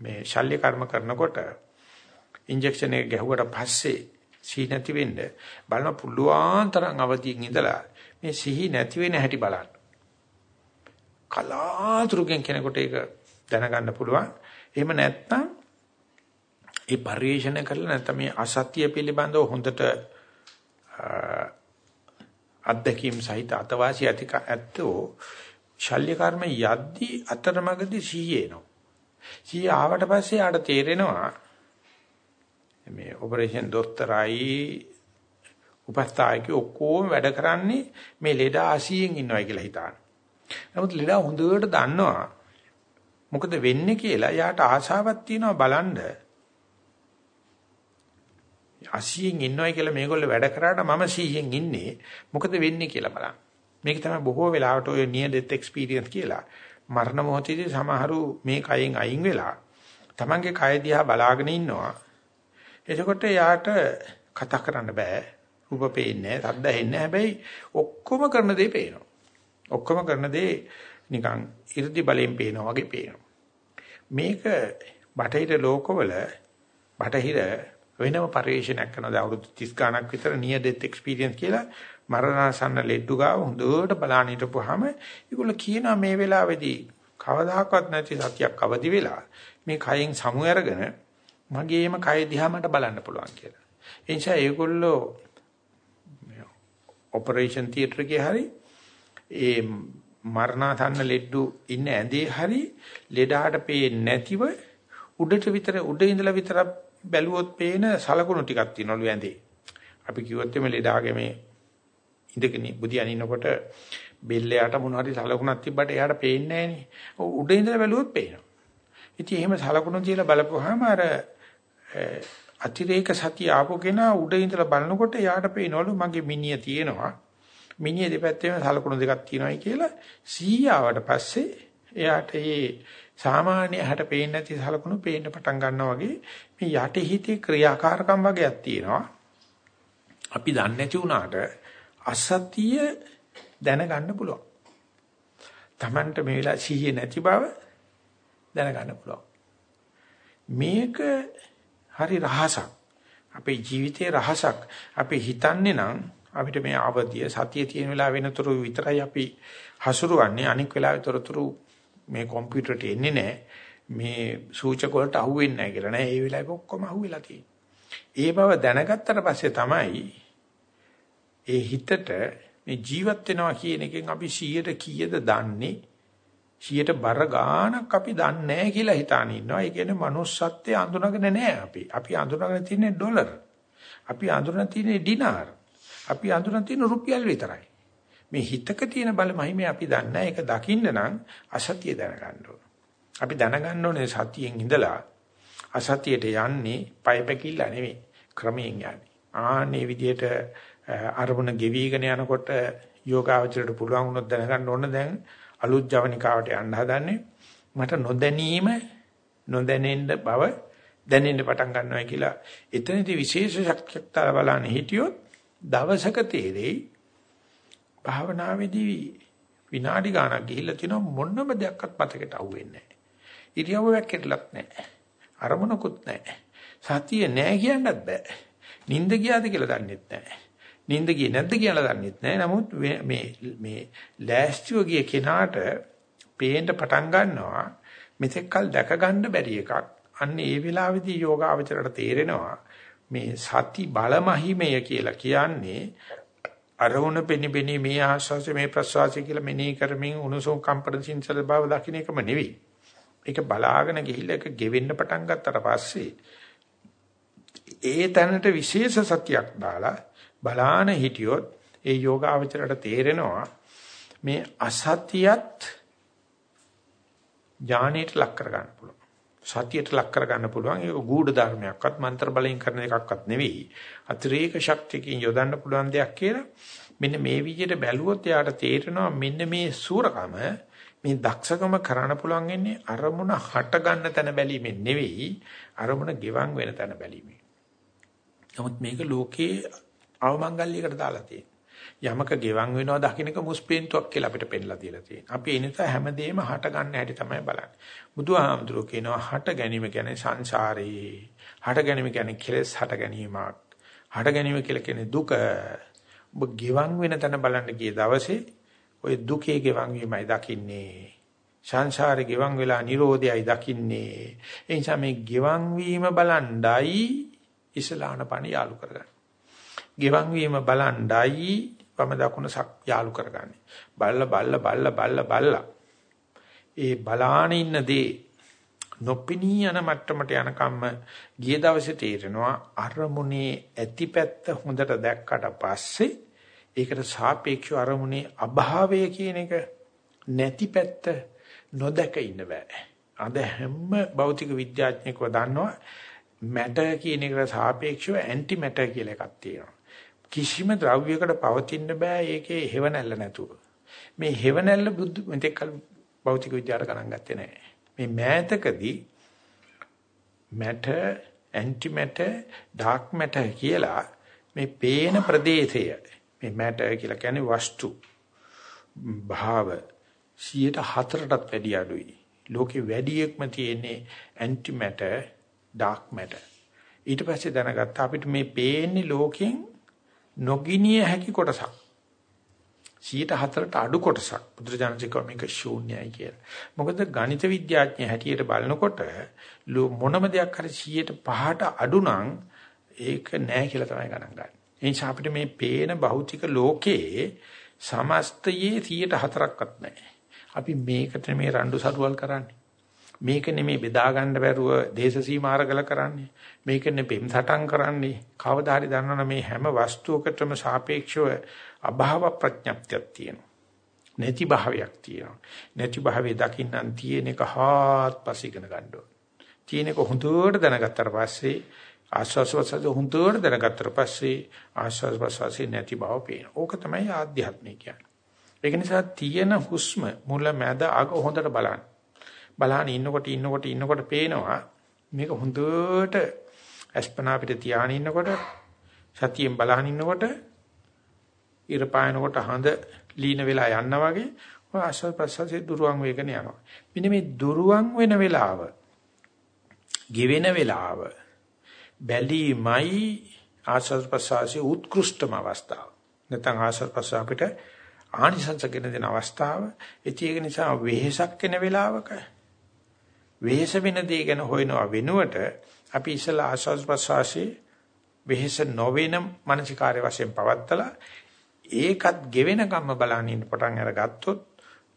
මේ ශල්‍ය කර්ම කරනකොට ඉන්ජෙක්ෂන් එක ගැහුවට පස්සේ සිහි නැති වෙන්න බලන පුළුවන් තරම් අවදියෙන් ඉඳලා මේ සිහි නැති වෙන හැටි බලන්න. කලාතුරකින් කෙනෙකුට ඒක දැනගන්න පුළුවන්. එහෙම නැත්නම් ඒ පරිේශන කරලා නැත්නම් මේ අසත්‍ය පිළිබඳව හොඳට අත්දැකීම් සහිත අතවාසි ඇති ඇත්තෝ ශල්‍ය කර්ම යද්දී අතරමඟදී සීයේනෝ. සීය ආවට පස්සේ ආට තේරෙනවා මේ ඔපරේෂන් දොස්තරයි උපස්ථායකයෝ ඔක්කොම වැඩ කරන්නේ මේ ලෙඩ 80න් ඉන්නවා කියලා හිතාන. නමුත් ලෙඩ හොඳට දන්නවා මොකද වෙන්නේ කියලා යාට ආශාවක් තියෙනවා බලන්න 80න් ඉන්නවයි කියලා මේගොල්ලෝ වැඩ කරාට මම 100න් ඉන්නේ මොකද වෙන්නේ කියලා බලන්න. මේක තමයි බොහෝ වෙලාවට ඔය near death experience කියලා. මරණ මොහොතේදී සමහරු මේ කයෙන් අයින් වෙලා Tamange කය දිහා බලාගෙන ඉන්නවා. එතකොට යාට කතා කරන්න බෑ. රූප පේන්නේ නැහැ, ශබ්ද ඇහෙන්නේ හැබැයි ඔක්කොම කරන දේ පේනවා. ඔක්කොම කරන දේ නිකන් 이르දි බලෙන් පේනවා වගේ පේනවා. මේක බටහිර ලෝකවල බටහිර වෙනම පරිශනාවක් කරනවා අවුරුදු 30 ගණක් විතර near death experience කියලා මරණාසන්න ලෙඩ්ඩු ගාව හොඳට බලන්න හිටපුවාම ඒගොල්ලෝ කියනවා මේ වෙලාවේදී කවදාකවත් නැති සතියක් අවදි වෙලා මේ කයෙන් සමු අරගෙන මගේම කය දිහා මට බලන්න පුළුවන් කියලා. ඒ නිසා ඒගොල්ලෝ ඔපරේෂන් තියටර් එකේ හරි ඒ මරණාසන්න ලෙඩ්ඩු ඉන්න ඇඳේ හරි ලෙඩාට පේන්නේ නැතිව උඩට විතර උඩ ඉඳලා විතරක් බැලුවොත් පේන සලකුණු ටිකක් තියෙනවලු ඇඳේ. අපි කිව්වොත් එමේ ලෙඩාගේ මේ ඉඳගෙන බුදියන් ඉන්නකොට බෙල්ලයට මොන හරි සලකුණක් තිබ්බට එයාට පේන්නේ නැහනේ. උඩ ඉඳලා බැලුවොත් පේනවා. ඉතින් එහෙම සලකුණු තියලා බලපුවාම අර අතිරේක සතිය ආපු කෙනා උඩ ඉඳලා බලනකොට එයාට පේනවලු මගේ මිනිය තියෙනවා. මිනිය දෙපැත්තේම සලකුණු දෙකක් තියෙනවායි කියලා 100 ආවට පස්සේ එයාට මේ සාමාන්‍ය හැට පේන්නේ නැති සලකුණු පේන්න පටන් ගන්නවා වගේ මේ යටිහිතේ ක්‍රියාකාරකම් වගේක් තියෙනවා. අපි දන්නේ නැති වුණාට අසතිය දැනගන්න පුළුවන්. Tamanට මේ වෙලාව සිහිය නැති බව දැනගන්න පුළුවන්. මේක හරි රහසක්. අපේ ජීවිතයේ රහසක්. අපි හිතන්නේ නම් අපිට මේ අවදිය සතිය තියෙන වෙලාව වෙනතුරු විතරයි අපි හසුරුවන්නේ අනික් වෙලාවේ තොරතුරු මේ කම්පියුටරට එන්නේ නැහැ. මේ සූචක වලට අහුවෙන්නේ නැහැ කියලා නෑ. ඒ වෙලාවේ ඔක්කොම අහුවෙලා තියෙන්නේ. ඒ බව දැනගත්තට පස්සේ තමයි ඒ හිතට මේ ජීවත් වෙනවා කියන එකෙන් අපි 100ට කීයද දන්නේ 100ට බර ගාණක් අපි දන්නේ නැහැ කියලා හිතාන ඉන්නවා. ඒ කියන්නේ manussත්වයේ අඳුනගෙන නැහැ අපි. අපි අඳුනගෙන තියෙන්නේ ඩොලර්. අපි අඳුනගෙන තියෙන්නේ ඩිනාර්. අපි අඳුනගෙන තියෙන රුපියල් විතරයි. මේ හිතක තියෙන බල මහිමේ අපි දන්නේ ඒක දකින්න නම් අසතිය දැනගන්න ඕන. අපි දැනගන්න ඕනේ සතියෙන් ඉඳලා අසතියට යන්නේ පය පැකිල්ල නෙමෙයි ක්‍රමයෙන් යන්නේ. ආන්නේ විදිහට අරමුණ ගෙවිගෙන යනකොට යෝගාවචරයට පුළුවන් වුණොත් දැනගන්න ඕන දැන් අලුත් ජවනිකාවට යන්න හදන්නේ මට නොදැනීම නොදැනෙන්න බව දැනෙන්න පටන් ගන්නවා කියලා එතනදී විශේෂ ශක්තියක් තල බලන්න හිටියොත් දවසක තේරෙයි භාවනාවේදී විනාඩි ගාණක් ගිහිල්ලා තිනවා මොනම දෙයක්වත් මතකයට අහුවෙන්නේ නැහැ. ඉරියව්වක් කෙරලක් නැහැ. අරමුණකුත් නැහැ. සතිය නැහැ කියන්නත් බෑ. නිින්ද ගියාද කියලා දන්නෙත් නැහැ. නිින්ද ගියේ නැද්ද කියලා දන්නෙත් නැහැ. නමුත් මේ මේ ලෑස්තිව ගිය කෙනාට පේන්න පටන් ගන්නවා මෙතෙක්කල් දැක ගන්න බැරි එකක්. අන්න ඒ වෙලාවේදී යෝගාවචරයට තේරෙනවා මේ සති බලමහිමය කියලා කියන්නේ අරමුණ පෙනිපෙනී මේ ආශ්වාසය මේ ප්‍රශ්වාසය කියලා මෙනෙහි කරමින් උණුසුම් කම්පන සිංසල බව දකින්න එකම නෙවෙයි. ඒක බලාගෙන ගිහිල්ලා ඒක ගෙවෙන්න පටන් ගත්තට පස්සේ ඒ තැනට විශේෂ සතියක් දාලා බලාන හිටියොත් ඒ යෝගාවචරයට තේරෙනවා මේ අසතියත් ඥානයට ලක් කර ගන්න පුළුවන්. සතියට ලක් කර ගන්න පුළුවන්. ඒක ගූඪ ධර්මයක්වත් මන්ත්‍ර බලයෙන් කරන එකක්වත් නෙවෙයි. අතිරේක ශක්තියකින් යොදන්න පුළුවන් දෙයක් කියලා මෙන්න මේ විදිහට බැලුවොත් එයාට තේරෙනවා මෙන්න මේ සූරකම මේ දක්ෂකම කරන්න පුළුවන් ඉන්නේ අරමුණ හට ගන්න තැන බැලීමෙන් නෙවෙයි අරමුණ ගෙවන් වෙන තැන බැලීමෙන්. නමුත් මේක ලෝකේ අවමංගල්‍යයකට දාලා තියෙනවා. යමක ගෙවන් වෙනවා දකින්නක මුස්පේන්තුවක් කියලා අපිට පෙන්ලා දීලා තියෙනවා. අපි ඒ නිසා හැමදේම හට ගන්න හැටි තමයි බලන්නේ. බුදුහාමුදුරුවෝ කියනවා හට ගැනීම කියන්නේ සංසාරේ. හට ගැනීම කියන්නේ කෙලෙස් හට ගැනීමක්. හට ගැනීම කියලා කියන්නේ දුක. ඔබ ගෙවන් වෙන තැන බලන්න ගිය දවසේ ওই දුකේ ගෙවන් වීමයි දකින්නේ. සංසාරේ ගෙවන් වෙලා Nirodhayයි දකින්නේ. ඒ නිසා මේ ගෙවන් වීම බලණ්ඩයි ඉස්ලාන පණ යාලු කරගන්න. ගෙවන් වීම බලණ්ඩයි වම දකුණ සක් යාලු කරගන්නේ. බල්ල බල්ල බල්ල බල්ල බල්ල. ඒ බලාන ඉන්න දේ නොපිනී යන මට්ටමට යනකම්ම ගිය දවසේ තේරෙනවා අරමුණේ ඇතිපැත්ත හොඳට දැක්කට පස්සේ ඒකට සාපේක්ෂව අරමුණේ අභාවය කියන එක නැතිපැත්ත නොදක ඉන්න බෑ. අද හැම භෞතික විද්‍යාඥයෙක්ව දන්නවා මැටර් කියන එකට සාපේක්ෂව ඇන්ටි මැටර් කියලා එකක් තියෙනවා. කිසිම ද්‍රව්‍යයකට පවතින්න බෑ ඒකේ හේවණල්ල නැතුව. මේ හේවණල්ල බුද්ධ මෙතෙක්කල් භෞතික විද්‍යාවට ගණන් ගත්තේ නැහැ. මේ මෑතකදී matter anti matter dark matter කියලා මේ පේන ප්‍රදේශය මේ matter කියලා කියන්නේ වස්තු භාව 104ටත් වැඩි අඩුයි. ලෝකේ වැඩියෙක්ම තියෙන්නේ anti matter dark matter. ඊට පස්සේ දැනගත්තා අපිට මේ පේන්නේ ලෝකෙන් නොගිනිය හැකි කොටසක්. 104ට අඩු කොටසක් බුදුරජාණන් කිව්වා මේක ශූන්‍යයි කියලා. මොකද ගණිත විද්‍යාඥය හැටියට බලනකොට මොනම දෙයක් හරි 105ට අඩු නම් ඒක නෑ කියලා තමයි ගණන් ගන්න. ඒ නිසා අපිට මේ පේන භෞතික ලෝකයේ සමස්තයේ 104ක්වත් නැහැ. අපි මේකට මේ රණ්ඩු සරුවල් කරන්නේ. මේක නෙමේ බෙදා ගන්න බැරුව දේශ සීමාරගල කරන්නේ. මේක නෙපෙම් සටන් කරන්නේ. කවදා හරි දන්නවනේ මේ හැම වස්තුවකටම සාපේක්ෂව අභාව ප්‍රඥප්තියක් තියෙනවා. නැති භාවයක් තියෙනවා. නැති භාවයේ දකින්නම් තියෙන එක හාත්පස ඉගෙන ගන්න ඕන. තියෙන එක හොඳට දැනගත්තට පස්සේ ආස්වාස් ප්‍රසවාස හොඳට දැනගත්තට පස්සේ ආස්වාස් ප්‍රසවාසයේ නැති බව පේනවා. ඕක තමයි ආධ්‍යාත්මය කියන්නේ. ඒක නිසා තියෙන හුස්ම මුල මැද අග හොඳට බලන්න. බලහන් ඉන්නකොට ඉන්නකොට ඉන්නකොට පේනවා මේක හොඳට අස්පනා අපිට තියාගෙන ඉන්නකොට සතියෙන් බලහන් ඉන්නකොට ඉර පායනකොට හඳ ලීන වෙලා යනවා වගේ ඔය ආශ්වාස ප්‍රශ්වාසයේ දුරුවන් වේගන යනවා. මෙන්න මේ දුරුවන් වෙන වෙලාව, ගෙවෙන වෙලාව බැලීමයි ආශ්වාස ප්‍රශ්වාසයේ උත්කෘෂ්ඨම අවස්ථාව. නැත්නම් ආශ්වාස ප්‍රශ්වාස අපිට ආනිසංසගෙන දෙන අවස්ථාව. ඒක නිසා වෙහෙසක් වෙන වෙලාවක වෙහෙස වෙන දේ ගැන හොයනවා වෙනුවට අපි ඉස්සලා ආශ්වාස ප්‍රශ්වාසයේ වෙහෙස නොවන මානසිකාර්ය වශයෙන් පවත්තලා ඒකත් ගෙවෙන කම්ම බලන්න ඉන්න පටන් අරගත්තොත්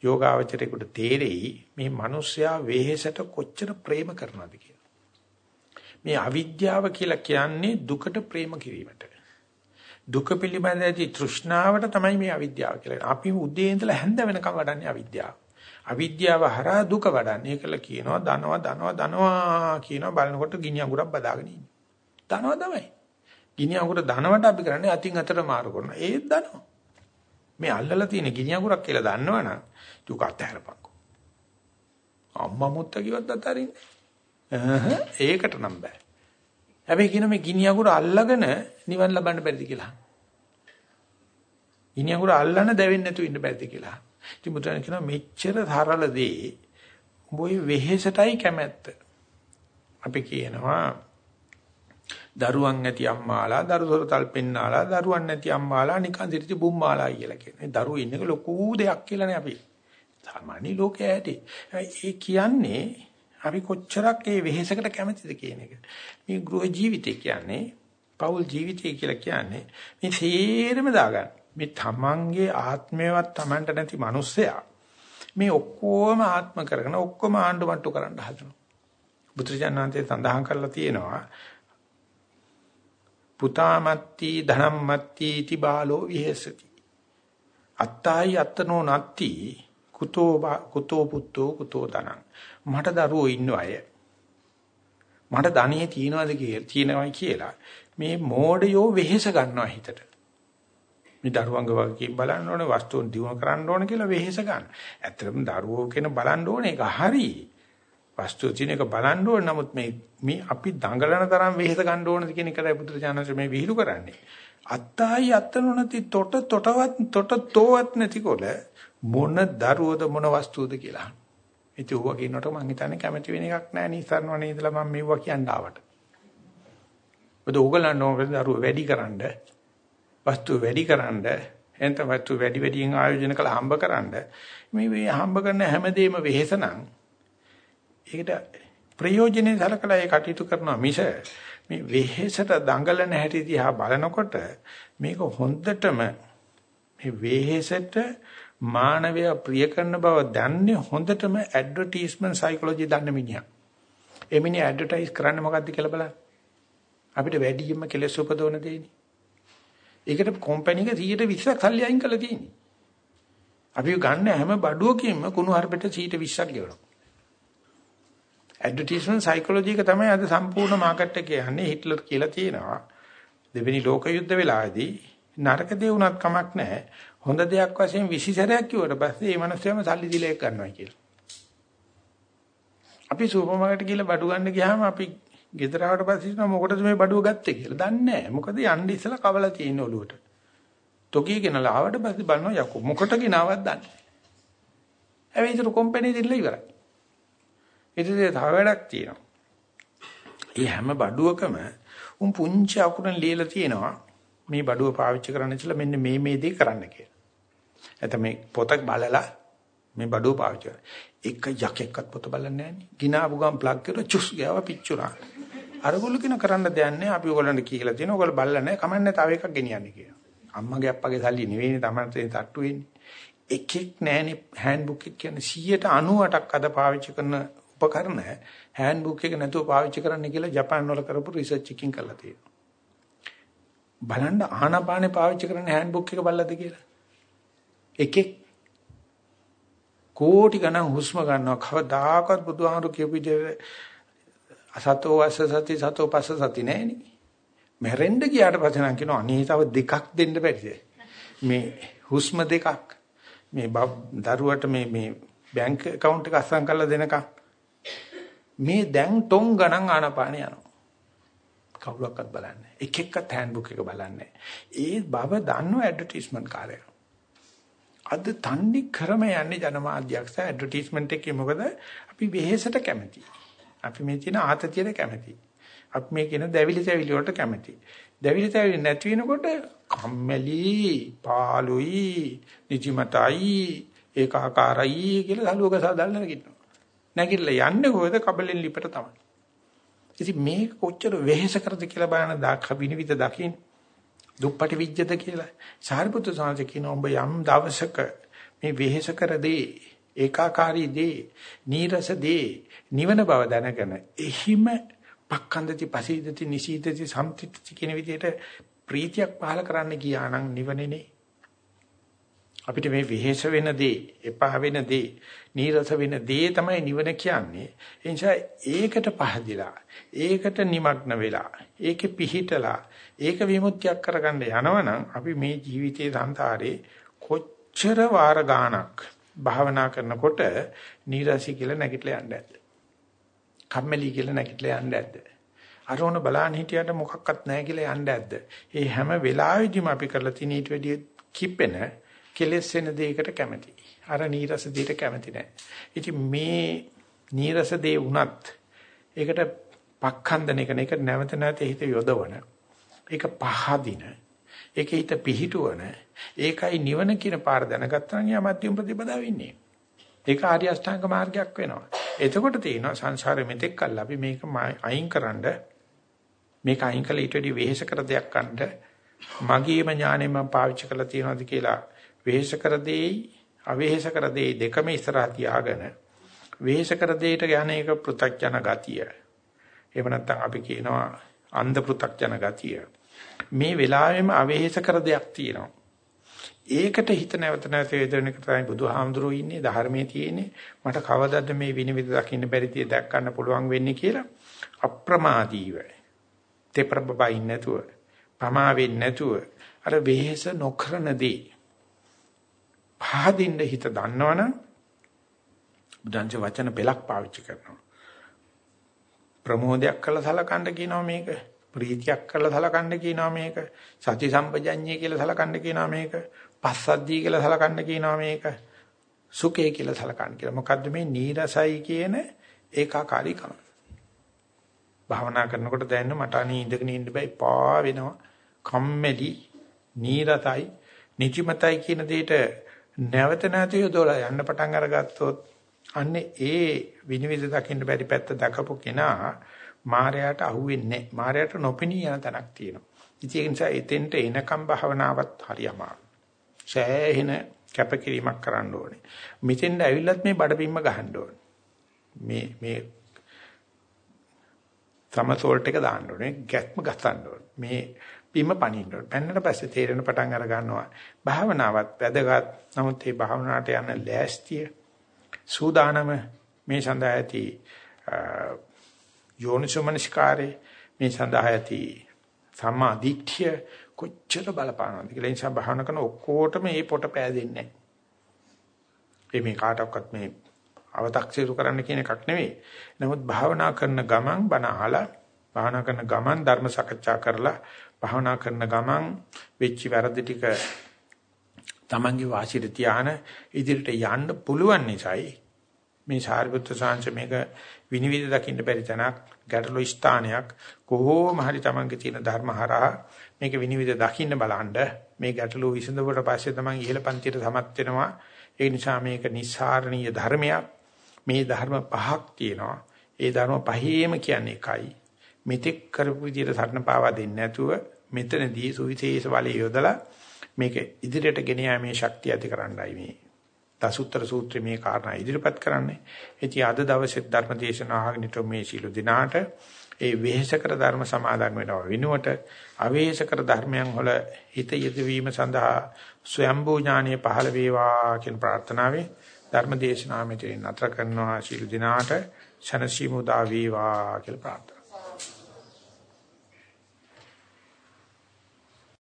යෝගාවචරේකට තේරෙයි මේ මිනිස්සයා වෙහෙසට කොච්චර ප්‍රේම කරනවද කියලා. මේ අවිද්‍යාව කියලා කියන්නේ දුකට ප්‍රේම කිරීමට. දුක පිළිබඳ ඇති තෘෂ්ණාවට තමයි මේ අවිද්‍යාව කියලා. අපි උදේ ඉඳලා හැන්ද වෙනකම් වඩන්නේ අවිද්‍යාව. අවිද්‍යාව හරහා දුක වඩන්නේ කියලා කියනවා ධනවා ධනවා ධනවා කියනවා බලනකොට ගිනි අඟුරක් බදාගෙන ඉන්නේ. ධනවා තමයි. ගිනි අඟුර ධනවට අපි කරන්නේ අතින් අතට මාරු කරනවා. ඒත් ධනවා. මේ අල්ලලා තියෙන ගිනි අඟුරක් කියලා දන්නවනම් දුක අතහැරපන්කෝ. අම්මා මුත්ත කිව්වත් අතහරින්නේ. ඒකට නම් බෑ. හැබැයි කියන මේ ගිනි අඟුර අල්ලගෙන නිවන් ලබන්න බැරිද කියලා. ගිනි අඟුර අල්ලන්න දැවෙන්නේ නැතුව ඉන්න බැරිද කියලා. ඉතින් බුදුන් කියනවා මෙච්චර සරල දේ උඹේ වෙහෙසටයි කැමැත්ත. අපි කියනවා දරුවන් ඇති අම්මාලා, දරුසොරතල් පෙන්නාලා, දරුවන් නැති අම්මාලා නිකන් සිටිති බුම්මාලා කියලා කියන්නේ. දරුවෝ ඉන්නක ලොකු දෙයක් කියලානේ අපි. සාමාන්‍ය ලෝකයේ ඇති. ඒ කියන්නේ අපි කොච්චරක් ඒ වෙහෙසකට කැමතිද කියන එක. මේ ගෘහ ජීවිතය කියන්නේ, පෞල් ජීවිතය කියලා කියන්නේ මේ සේරම දාගන්න. මේ තමන්ගේ ආත්මයවත් තමන්ට නැති මිනිස්සයා මේ ඔක්කොම ආත්ම කරගෙන ඔක්කොම ආණ්ඩුමට්ටු කරන්න හදනවා. බුදුරජාණන්සේ සඳහන් කරලා තියෙනවා පුතාමත්ති ධනම්මත්ති इति බාලෝ විහෙසති. අත්තයි අත්තනෝ නත්ති කුතෝ කුතෝ පුත්තෝ කුතෝ ධනං. මට දරුවෝ ඉන්න අය. මට ධනෙ තියනවාද කියලා තියනවායි කියලා මේ මෝඩයෝ වෙහෙස ගන්නවා හිතට. මේ දරුවංග වගේ බලන්න ඕනේ වස්තුන් දිනු කරන්න ඕනේ කියලා වෙහෙස ගන්න. ඇත්තටම දරුවෝ කියන බලන්න ඕනේ. ඒක හරියි. වස්තු තියෙන එක බලන්න ඕන. නමුත් මේ මේ අපි දඟලන තරම් වෙහෙස ගන්න ඕනද කියන එකයි බුදුරජාණන්සේ මේ විහිළු කරන්නේ. අත්තයි අත්තනොනති තොට තොටවත් තොට තෝවත් නැතිකොල මොන දරුවද මොන වස්තුවද කියලා. ඉතින් ඌව කියනකොට මං හිතන්නේ කැමති වෙන එකක් නැහැ නිසරණවනේ ඉඳලා මම මෙව්වා කියන්න ආවට. ඔද ඕගලන් ඕකද දරුව වැඩිකරනද වස්තු වැඩිකරනද එතන වස්තු වැඩි වැඩියෙන් ආයෝජන කළ හම්බකරනද මේ මේ හම්බ කරන හැමදේම වෙහෙසනම් ඒකට ප්‍රයෝජනෙ සලකලා ඒ කටයුතු කරනවා මිස මේ වෙහෙසට දඟලන හැටි දිහා බලනකොට මේක හොඳටම මේ වෙහෙසට මානවය ප්‍රිය කරන බව දන්නේ හොඳටම ඇඩ්වර්ටයිස්මන්ට් සයිකොලොජි දන්න මිනිහා. ඒ මිනිහා ඇඩ්වර්ටයිස් කරන්නේ මොකද්ද කියලා බලන්න. අපිට වැඩියෙන්ම කෙලෙස් උපදවන දෙන්නේ. ඒකට කම්පැනි එක 120ක් සල්ලි අයින් කරලා තියෙන්නේ. අපි ගන්න හැම බඩුවකින්ම කුණු හarpෙට 120ක් ගෙවනවා. ඇඩ්වර්ටයිස්මන්ට් සයිකොලොජි එක තමයි අද සම්පූර්ණ මාකට් එකේ යන්නේ හිට්ලර් කියලා තියෙනවා. දෙවෙනි ලෝක යුද්ධ වෙලාවේදී නරක දේ වුණත් කමක් නැහැ. හොඳ දෙයක් වශයෙන් විශේෂයක් කිව්වට පස්සේ මේ මිනිස්සුම සල්ලි දීලා ඒක ගන්නවා කියලා. අපි සුපර් මාකට් ගිහලා බඩු ගන්න ගියාම අපි ගෙදර ආවට පස්සේ හිතනවා මොකටද මේ බඩුව ගත්තේ කියලා. දන්නේ නැහැ. මොකද යන්න ඉස්සලා කවලා තියෙන ඔලුවට. තොකී ගෙනලා ආවට පස්සේ බලනවා යකෝ මොකට ගෙනාවත් දන්නේ නැහැ. හැබැයි ඒක කොම්පැනි දෙල්ල ඉවරයි. ඉතින් තව වැඩක් තියෙනවා. ඒ හැම බඩුවකම උන් පුංචි අකුරෙන් ලියලා තියෙනවා මේ බඩුව පාවිච්චි කරන්න ඉස්සලා මෙන්න මේ මේ දේ කරන්න කියලා. එතන මේ පොතක් බලලා මේ බඩුව පාවිච්චි කරා. එක යකෙක්වත් පොත බලන්නේ නැහැ නේ. ගිනාපු ගම් ප්ලග් කරලා චුස් ගාව පිච්චුණා. අරගොල්ලෝ කියන කරන්න දෙයක් නැහැ. අපි ඔයගොල්ලන්ට කියලා තියෙනවා. ඔයගොල්ලෝ බලලා නැහැ. කමන්නේ තව එකක් ගෙනියන්නේ කියලා. අම්මගේ අප්පගේ සල්ලි නෙවෙයිනේ Tamante තට්ටු වෙන්නේ. එකෙක් නැහැනේ හෑන්ඩ් බුක් එක කියන්නේ 198ක් අද පාවිච්චි කරන උපකරණ හෑන්ඩ් බුක් එක නැතුව පාවිච්චි කරන්න කියලා ජපාන් වල කරපු රිසර්ච් එකකින් කරලා තියෙනවා. බලන්න ආනාපානේ පාවිච්චි කරන හෑන්ඩ් බුක් එක බලලාද කියලා. එකෙක් කෝටි ගණන් හුස්ම ගන්නවා කවදාකවත් බුදුහාමුදුරු කියපු විදිහට අසතෝ වස්ස සති සතෝ පස්ස සති නෑනේ. මැරෙන්න ගියාට පස්සේ නම් කියනවා අනේ තව දෙකක් දෙන්න බැරිද? මේ හුස්ම දෙකක් මේ දරුවට මේ මේ බැංක් account එක අස්සම් කරලා දෙනකම් මේ දැන් ටොං ගණන් ආනපාන යනවා. කවුරක්වත් බලන්නේ එක එක්කත් හෑන්ඩ්බුක් එක බලන්නේ. ඒ බව දන්නව ඇඩ්වර්ටයිස්මන්ට් කාර්යය. අද තන්නේ ක්‍රම යන්නේ ජනමාධ්‍යක්ෂ ඇඩ්වර්ටයිස්මන්ට් එකේ මොකද අපි වෙහෙසට කැමති. අපි මේ තියෙන ආතතියට කැමති. අපි මේ කියන දැවිලි තැවිලි වලට කැමති. දැවිලි තැවිලි නැති වෙනකොට කම්මැලි, පාළුයි, නිදිමතයි, ඒකාකාරයි කියලා සලුවක සාදල්ලා කියනවා. නැගිටලා යන්නේ කොහෙද කබලෙන් ලිපට තමයි. ඉතින් මේක කොච්චර වෙහෙස කරද කියලා බලන දාක විනිවිද දකින්න. දුප්පටි විජ්ජද කියලා. සාරිපුත්‍ර සාංශ කියන ඔබ යම් දවසක මේ වෙහෙස කර දේ ඒකාකාරී දේ නීරස දේ නිවන බව දැනගෙන එහිම පක්ඛන්දති පසීදති නිසීදති සම්තිත්‍ති කියන විදිහට ප්‍රීතියක් පහල කරන්න ගියා නම් නිවනේනේ අපිට මේ විහෙස වෙන දේ, එපා වෙන දේ, නීරස වෙන දේ තමයි නිවන කියන්නේ. ඒ නිසා ඒකට පහදිලා, ඒකට নিমগ্ন වෙලා, ඒකේ පිහිටලා, ඒක විමුක්තියක් කරගන්න යනවනම් අපි මේ ජීවිතයේ සංසාරේ කොච්චර වාර ගාණක් භාවනා කරනකොට නීරසි කියලා නැගිටලා යන්න ඇද්ද? කම්මැලි කියලා නැගිටලා යන්න ඇද්ද? අරෝණ බලන්න හිටියට මොකක්වත් නැහැ කියලා යන්න ඇද්ද? මේ හැම වෙලාවෙදිම අපි කරලා තියෙන ඊට වැඩිය කිපෙන කෙලෙස් වෙන දෙයකට කැමති. අර නීරස දෙයට කැමති නැහැ. ඉතින් මේ නීරස දේ වුණත් ඒකට පක්ඛන්දන එක නෙක නැවත නැවත හිත යොදවන. ඒක පහදින. ඒක හිත පිහිටුවන. ඒකයි නිවන කියන පාර දැනගත්තා නම් යා මධ්‍යම ප්‍රතිපදාව වෙන්නේ. ඒක ආර්ය අෂ්ටාංග මාර්ගයක් වෙනවා. එතකොට තියෙනවා සංසාරෙ මෙතෙක් කල් අපි මේක අයින්කරනද මේක අයින් කළ ඊට වඩා වෙහෙස කර දෙයක් ගන්නද මගේම ඥාණය මම පාවිච්චි කරලා තියෙනවද කියලා වෙහෙස කර දෙයි අවෙහෙස කර දෙයි දෙකම ඉස්සරහ තියාගෙන වෙහෙස කර දෙයට යන එක පෘ탁ජන ගතිය. එහෙම නැත්නම් අපි කියනවා අන්ධ පෘ탁ජන ගතිය. මේ වෙලාවෙම අවෙහෙස කර දෙයක් තියෙනවා. ඒකට හිත නැවත නැවත වේදෙන එක තමයි බුදුහාමුදුරුවෝ ඉන්නේ ධර්මයේ තියෙන්නේ. මට කවදද මේ විනිවිද දකින්න බැරිතිය දැක් ගන්න පුළුවන් වෙන්නේ කියලා අප්‍රමාදීව. තෙපරබබයි නැතුව පමා වෙන්නේ නැතුව අර වෙහෙස නොකරනදී පහදින්න හිත දන්නවනම් බුදුන්ච වචන පෙලක් පාවිච්චි කරනවා. ප්‍රමෝදයක් කළා සලකන්න කියනවා මේක. ප්‍රීතියක් කළා සලකන්න කියනවා මේක. සති සම්පජඤ්ඤය කියලා සලකන්න කියනවා මේක. පස්සද්ධිය කියලා සලකන්න කියනවා මේක. සුඛය කියලා සලකන්න කියලා. මොකද්ද මේ නීරසයි කියන ඒකාකාරීකම? භාවනා කරනකොට දැනෙන මට අනේ ඉඳගෙන ඉන්න බෑ පා වෙනවා. කම්මැලි නීරතයි නිචිමතයි කියන දෙයට නැවත නැවත යොදවලා යන්න පටන් අරගත්තොත් අන්නේ ඒ විනිවිද දකින්න බැරි පැත්ත දකපු කෙනා මායයට අහුවෙන්නේ නැහැ. මායයට නොපෙනී යන තැනක් තියෙනවා. ඉතින් ඒ නිසා එතෙන්ට එනකම් භාවනාවත් හරියම. සෑහෙන කැපකිරීමක් කරන්න ඕනේ. මෙතෙන්ට ඇවිල්ලත් මේ බඩපින්ම ගහන්න ඕනේ. මේ මේ සමසෝල්ට් එක දාන්න ඕනේ. ගැස්ම ගස්සන්න ඕනේ. මේ බිම පනින්න ඕනේ. පන්නට පස්සේ තේරෙන පටන් අර ගන්නවා. භාවනාවත් වැදගත්. නමුත් මේ භාවනාවට යන ලෑස්තිය සූදානම මේ සඳහා ඇති යෝනිසෝමනස්කාරේ මේ සඳහා ඇති සම්මා දිට්ඨිය කොච්චර බලපානවද කියලා නිසා භාවනා කරන ඔක්කොටම මේ පොට පෑදෙන්නේ නැහැ. මේ කාටවත් මේ අව탁සිරු කරන්න කියන එකක් නෙවෙයි. නමුත් භාවනා කරන ගමන් බණ අහලා භාවනා කරන ගමන් ධර්ම සාකච්ඡා කරලා භාවනා කරන ගමන් වෙච්ච වැරදි ටික තමන්ගේ වාසියට තියාන ඉදිරියට යන්න පුළුවන් නිසායි මේ සාරිපුත්‍ර සාංශ මේක විනිවිද දකින්න බැරි තැනක් ගැටළු ස්ථානයක් කොහොම හරි තමන්ගේ තියෙන ධර්මහරහා මේක විනිවිද දකින්න බලන්න. මේ ගැටළු විසඳුවට පස්සේ තමන් ඉහළ පන්තියට සමත් වෙනවා. ඒ නිසා මේක නිස්සාරණීය ධර්මයක්. මේ ධර්ම පහක් තියෙනවා. ඒ ධර්ම පහේම කියන්නේ එකයි. මෙතෙක් කරපු විදිහට සරණ පාවා දෙන්නේ නැතුව මෙතනදී සුවිශේෂ බලය යොදලා මේක ඉදිරියට ගෙන යාමේ ශක්තිය ඇති කරන්නයි මේ. දසුත්තර සූත්‍රයේ මේ කාරණා ඉදිරිපත් කරන්නේ. ඉතින් අද දවසේ ධර්ම දේශනාව අහගෙන මේ සීල දිනාට ඒ වෙහෙසකර ධර්ම සමාදන් වෙනවා විනුවට අවේශකර ධර්මයන් වල හිත යෙදවීම සඳහා ස්වයම්බෝ ඥානීය පහළ වේවා කියන ප්‍රාර්ථනාවෙන් ධර්ම දේශනාව මෙතන නතර කරනවා සීල දිනාට ශනසීමුදා වේවා කියලා ප්‍රාර්ථනා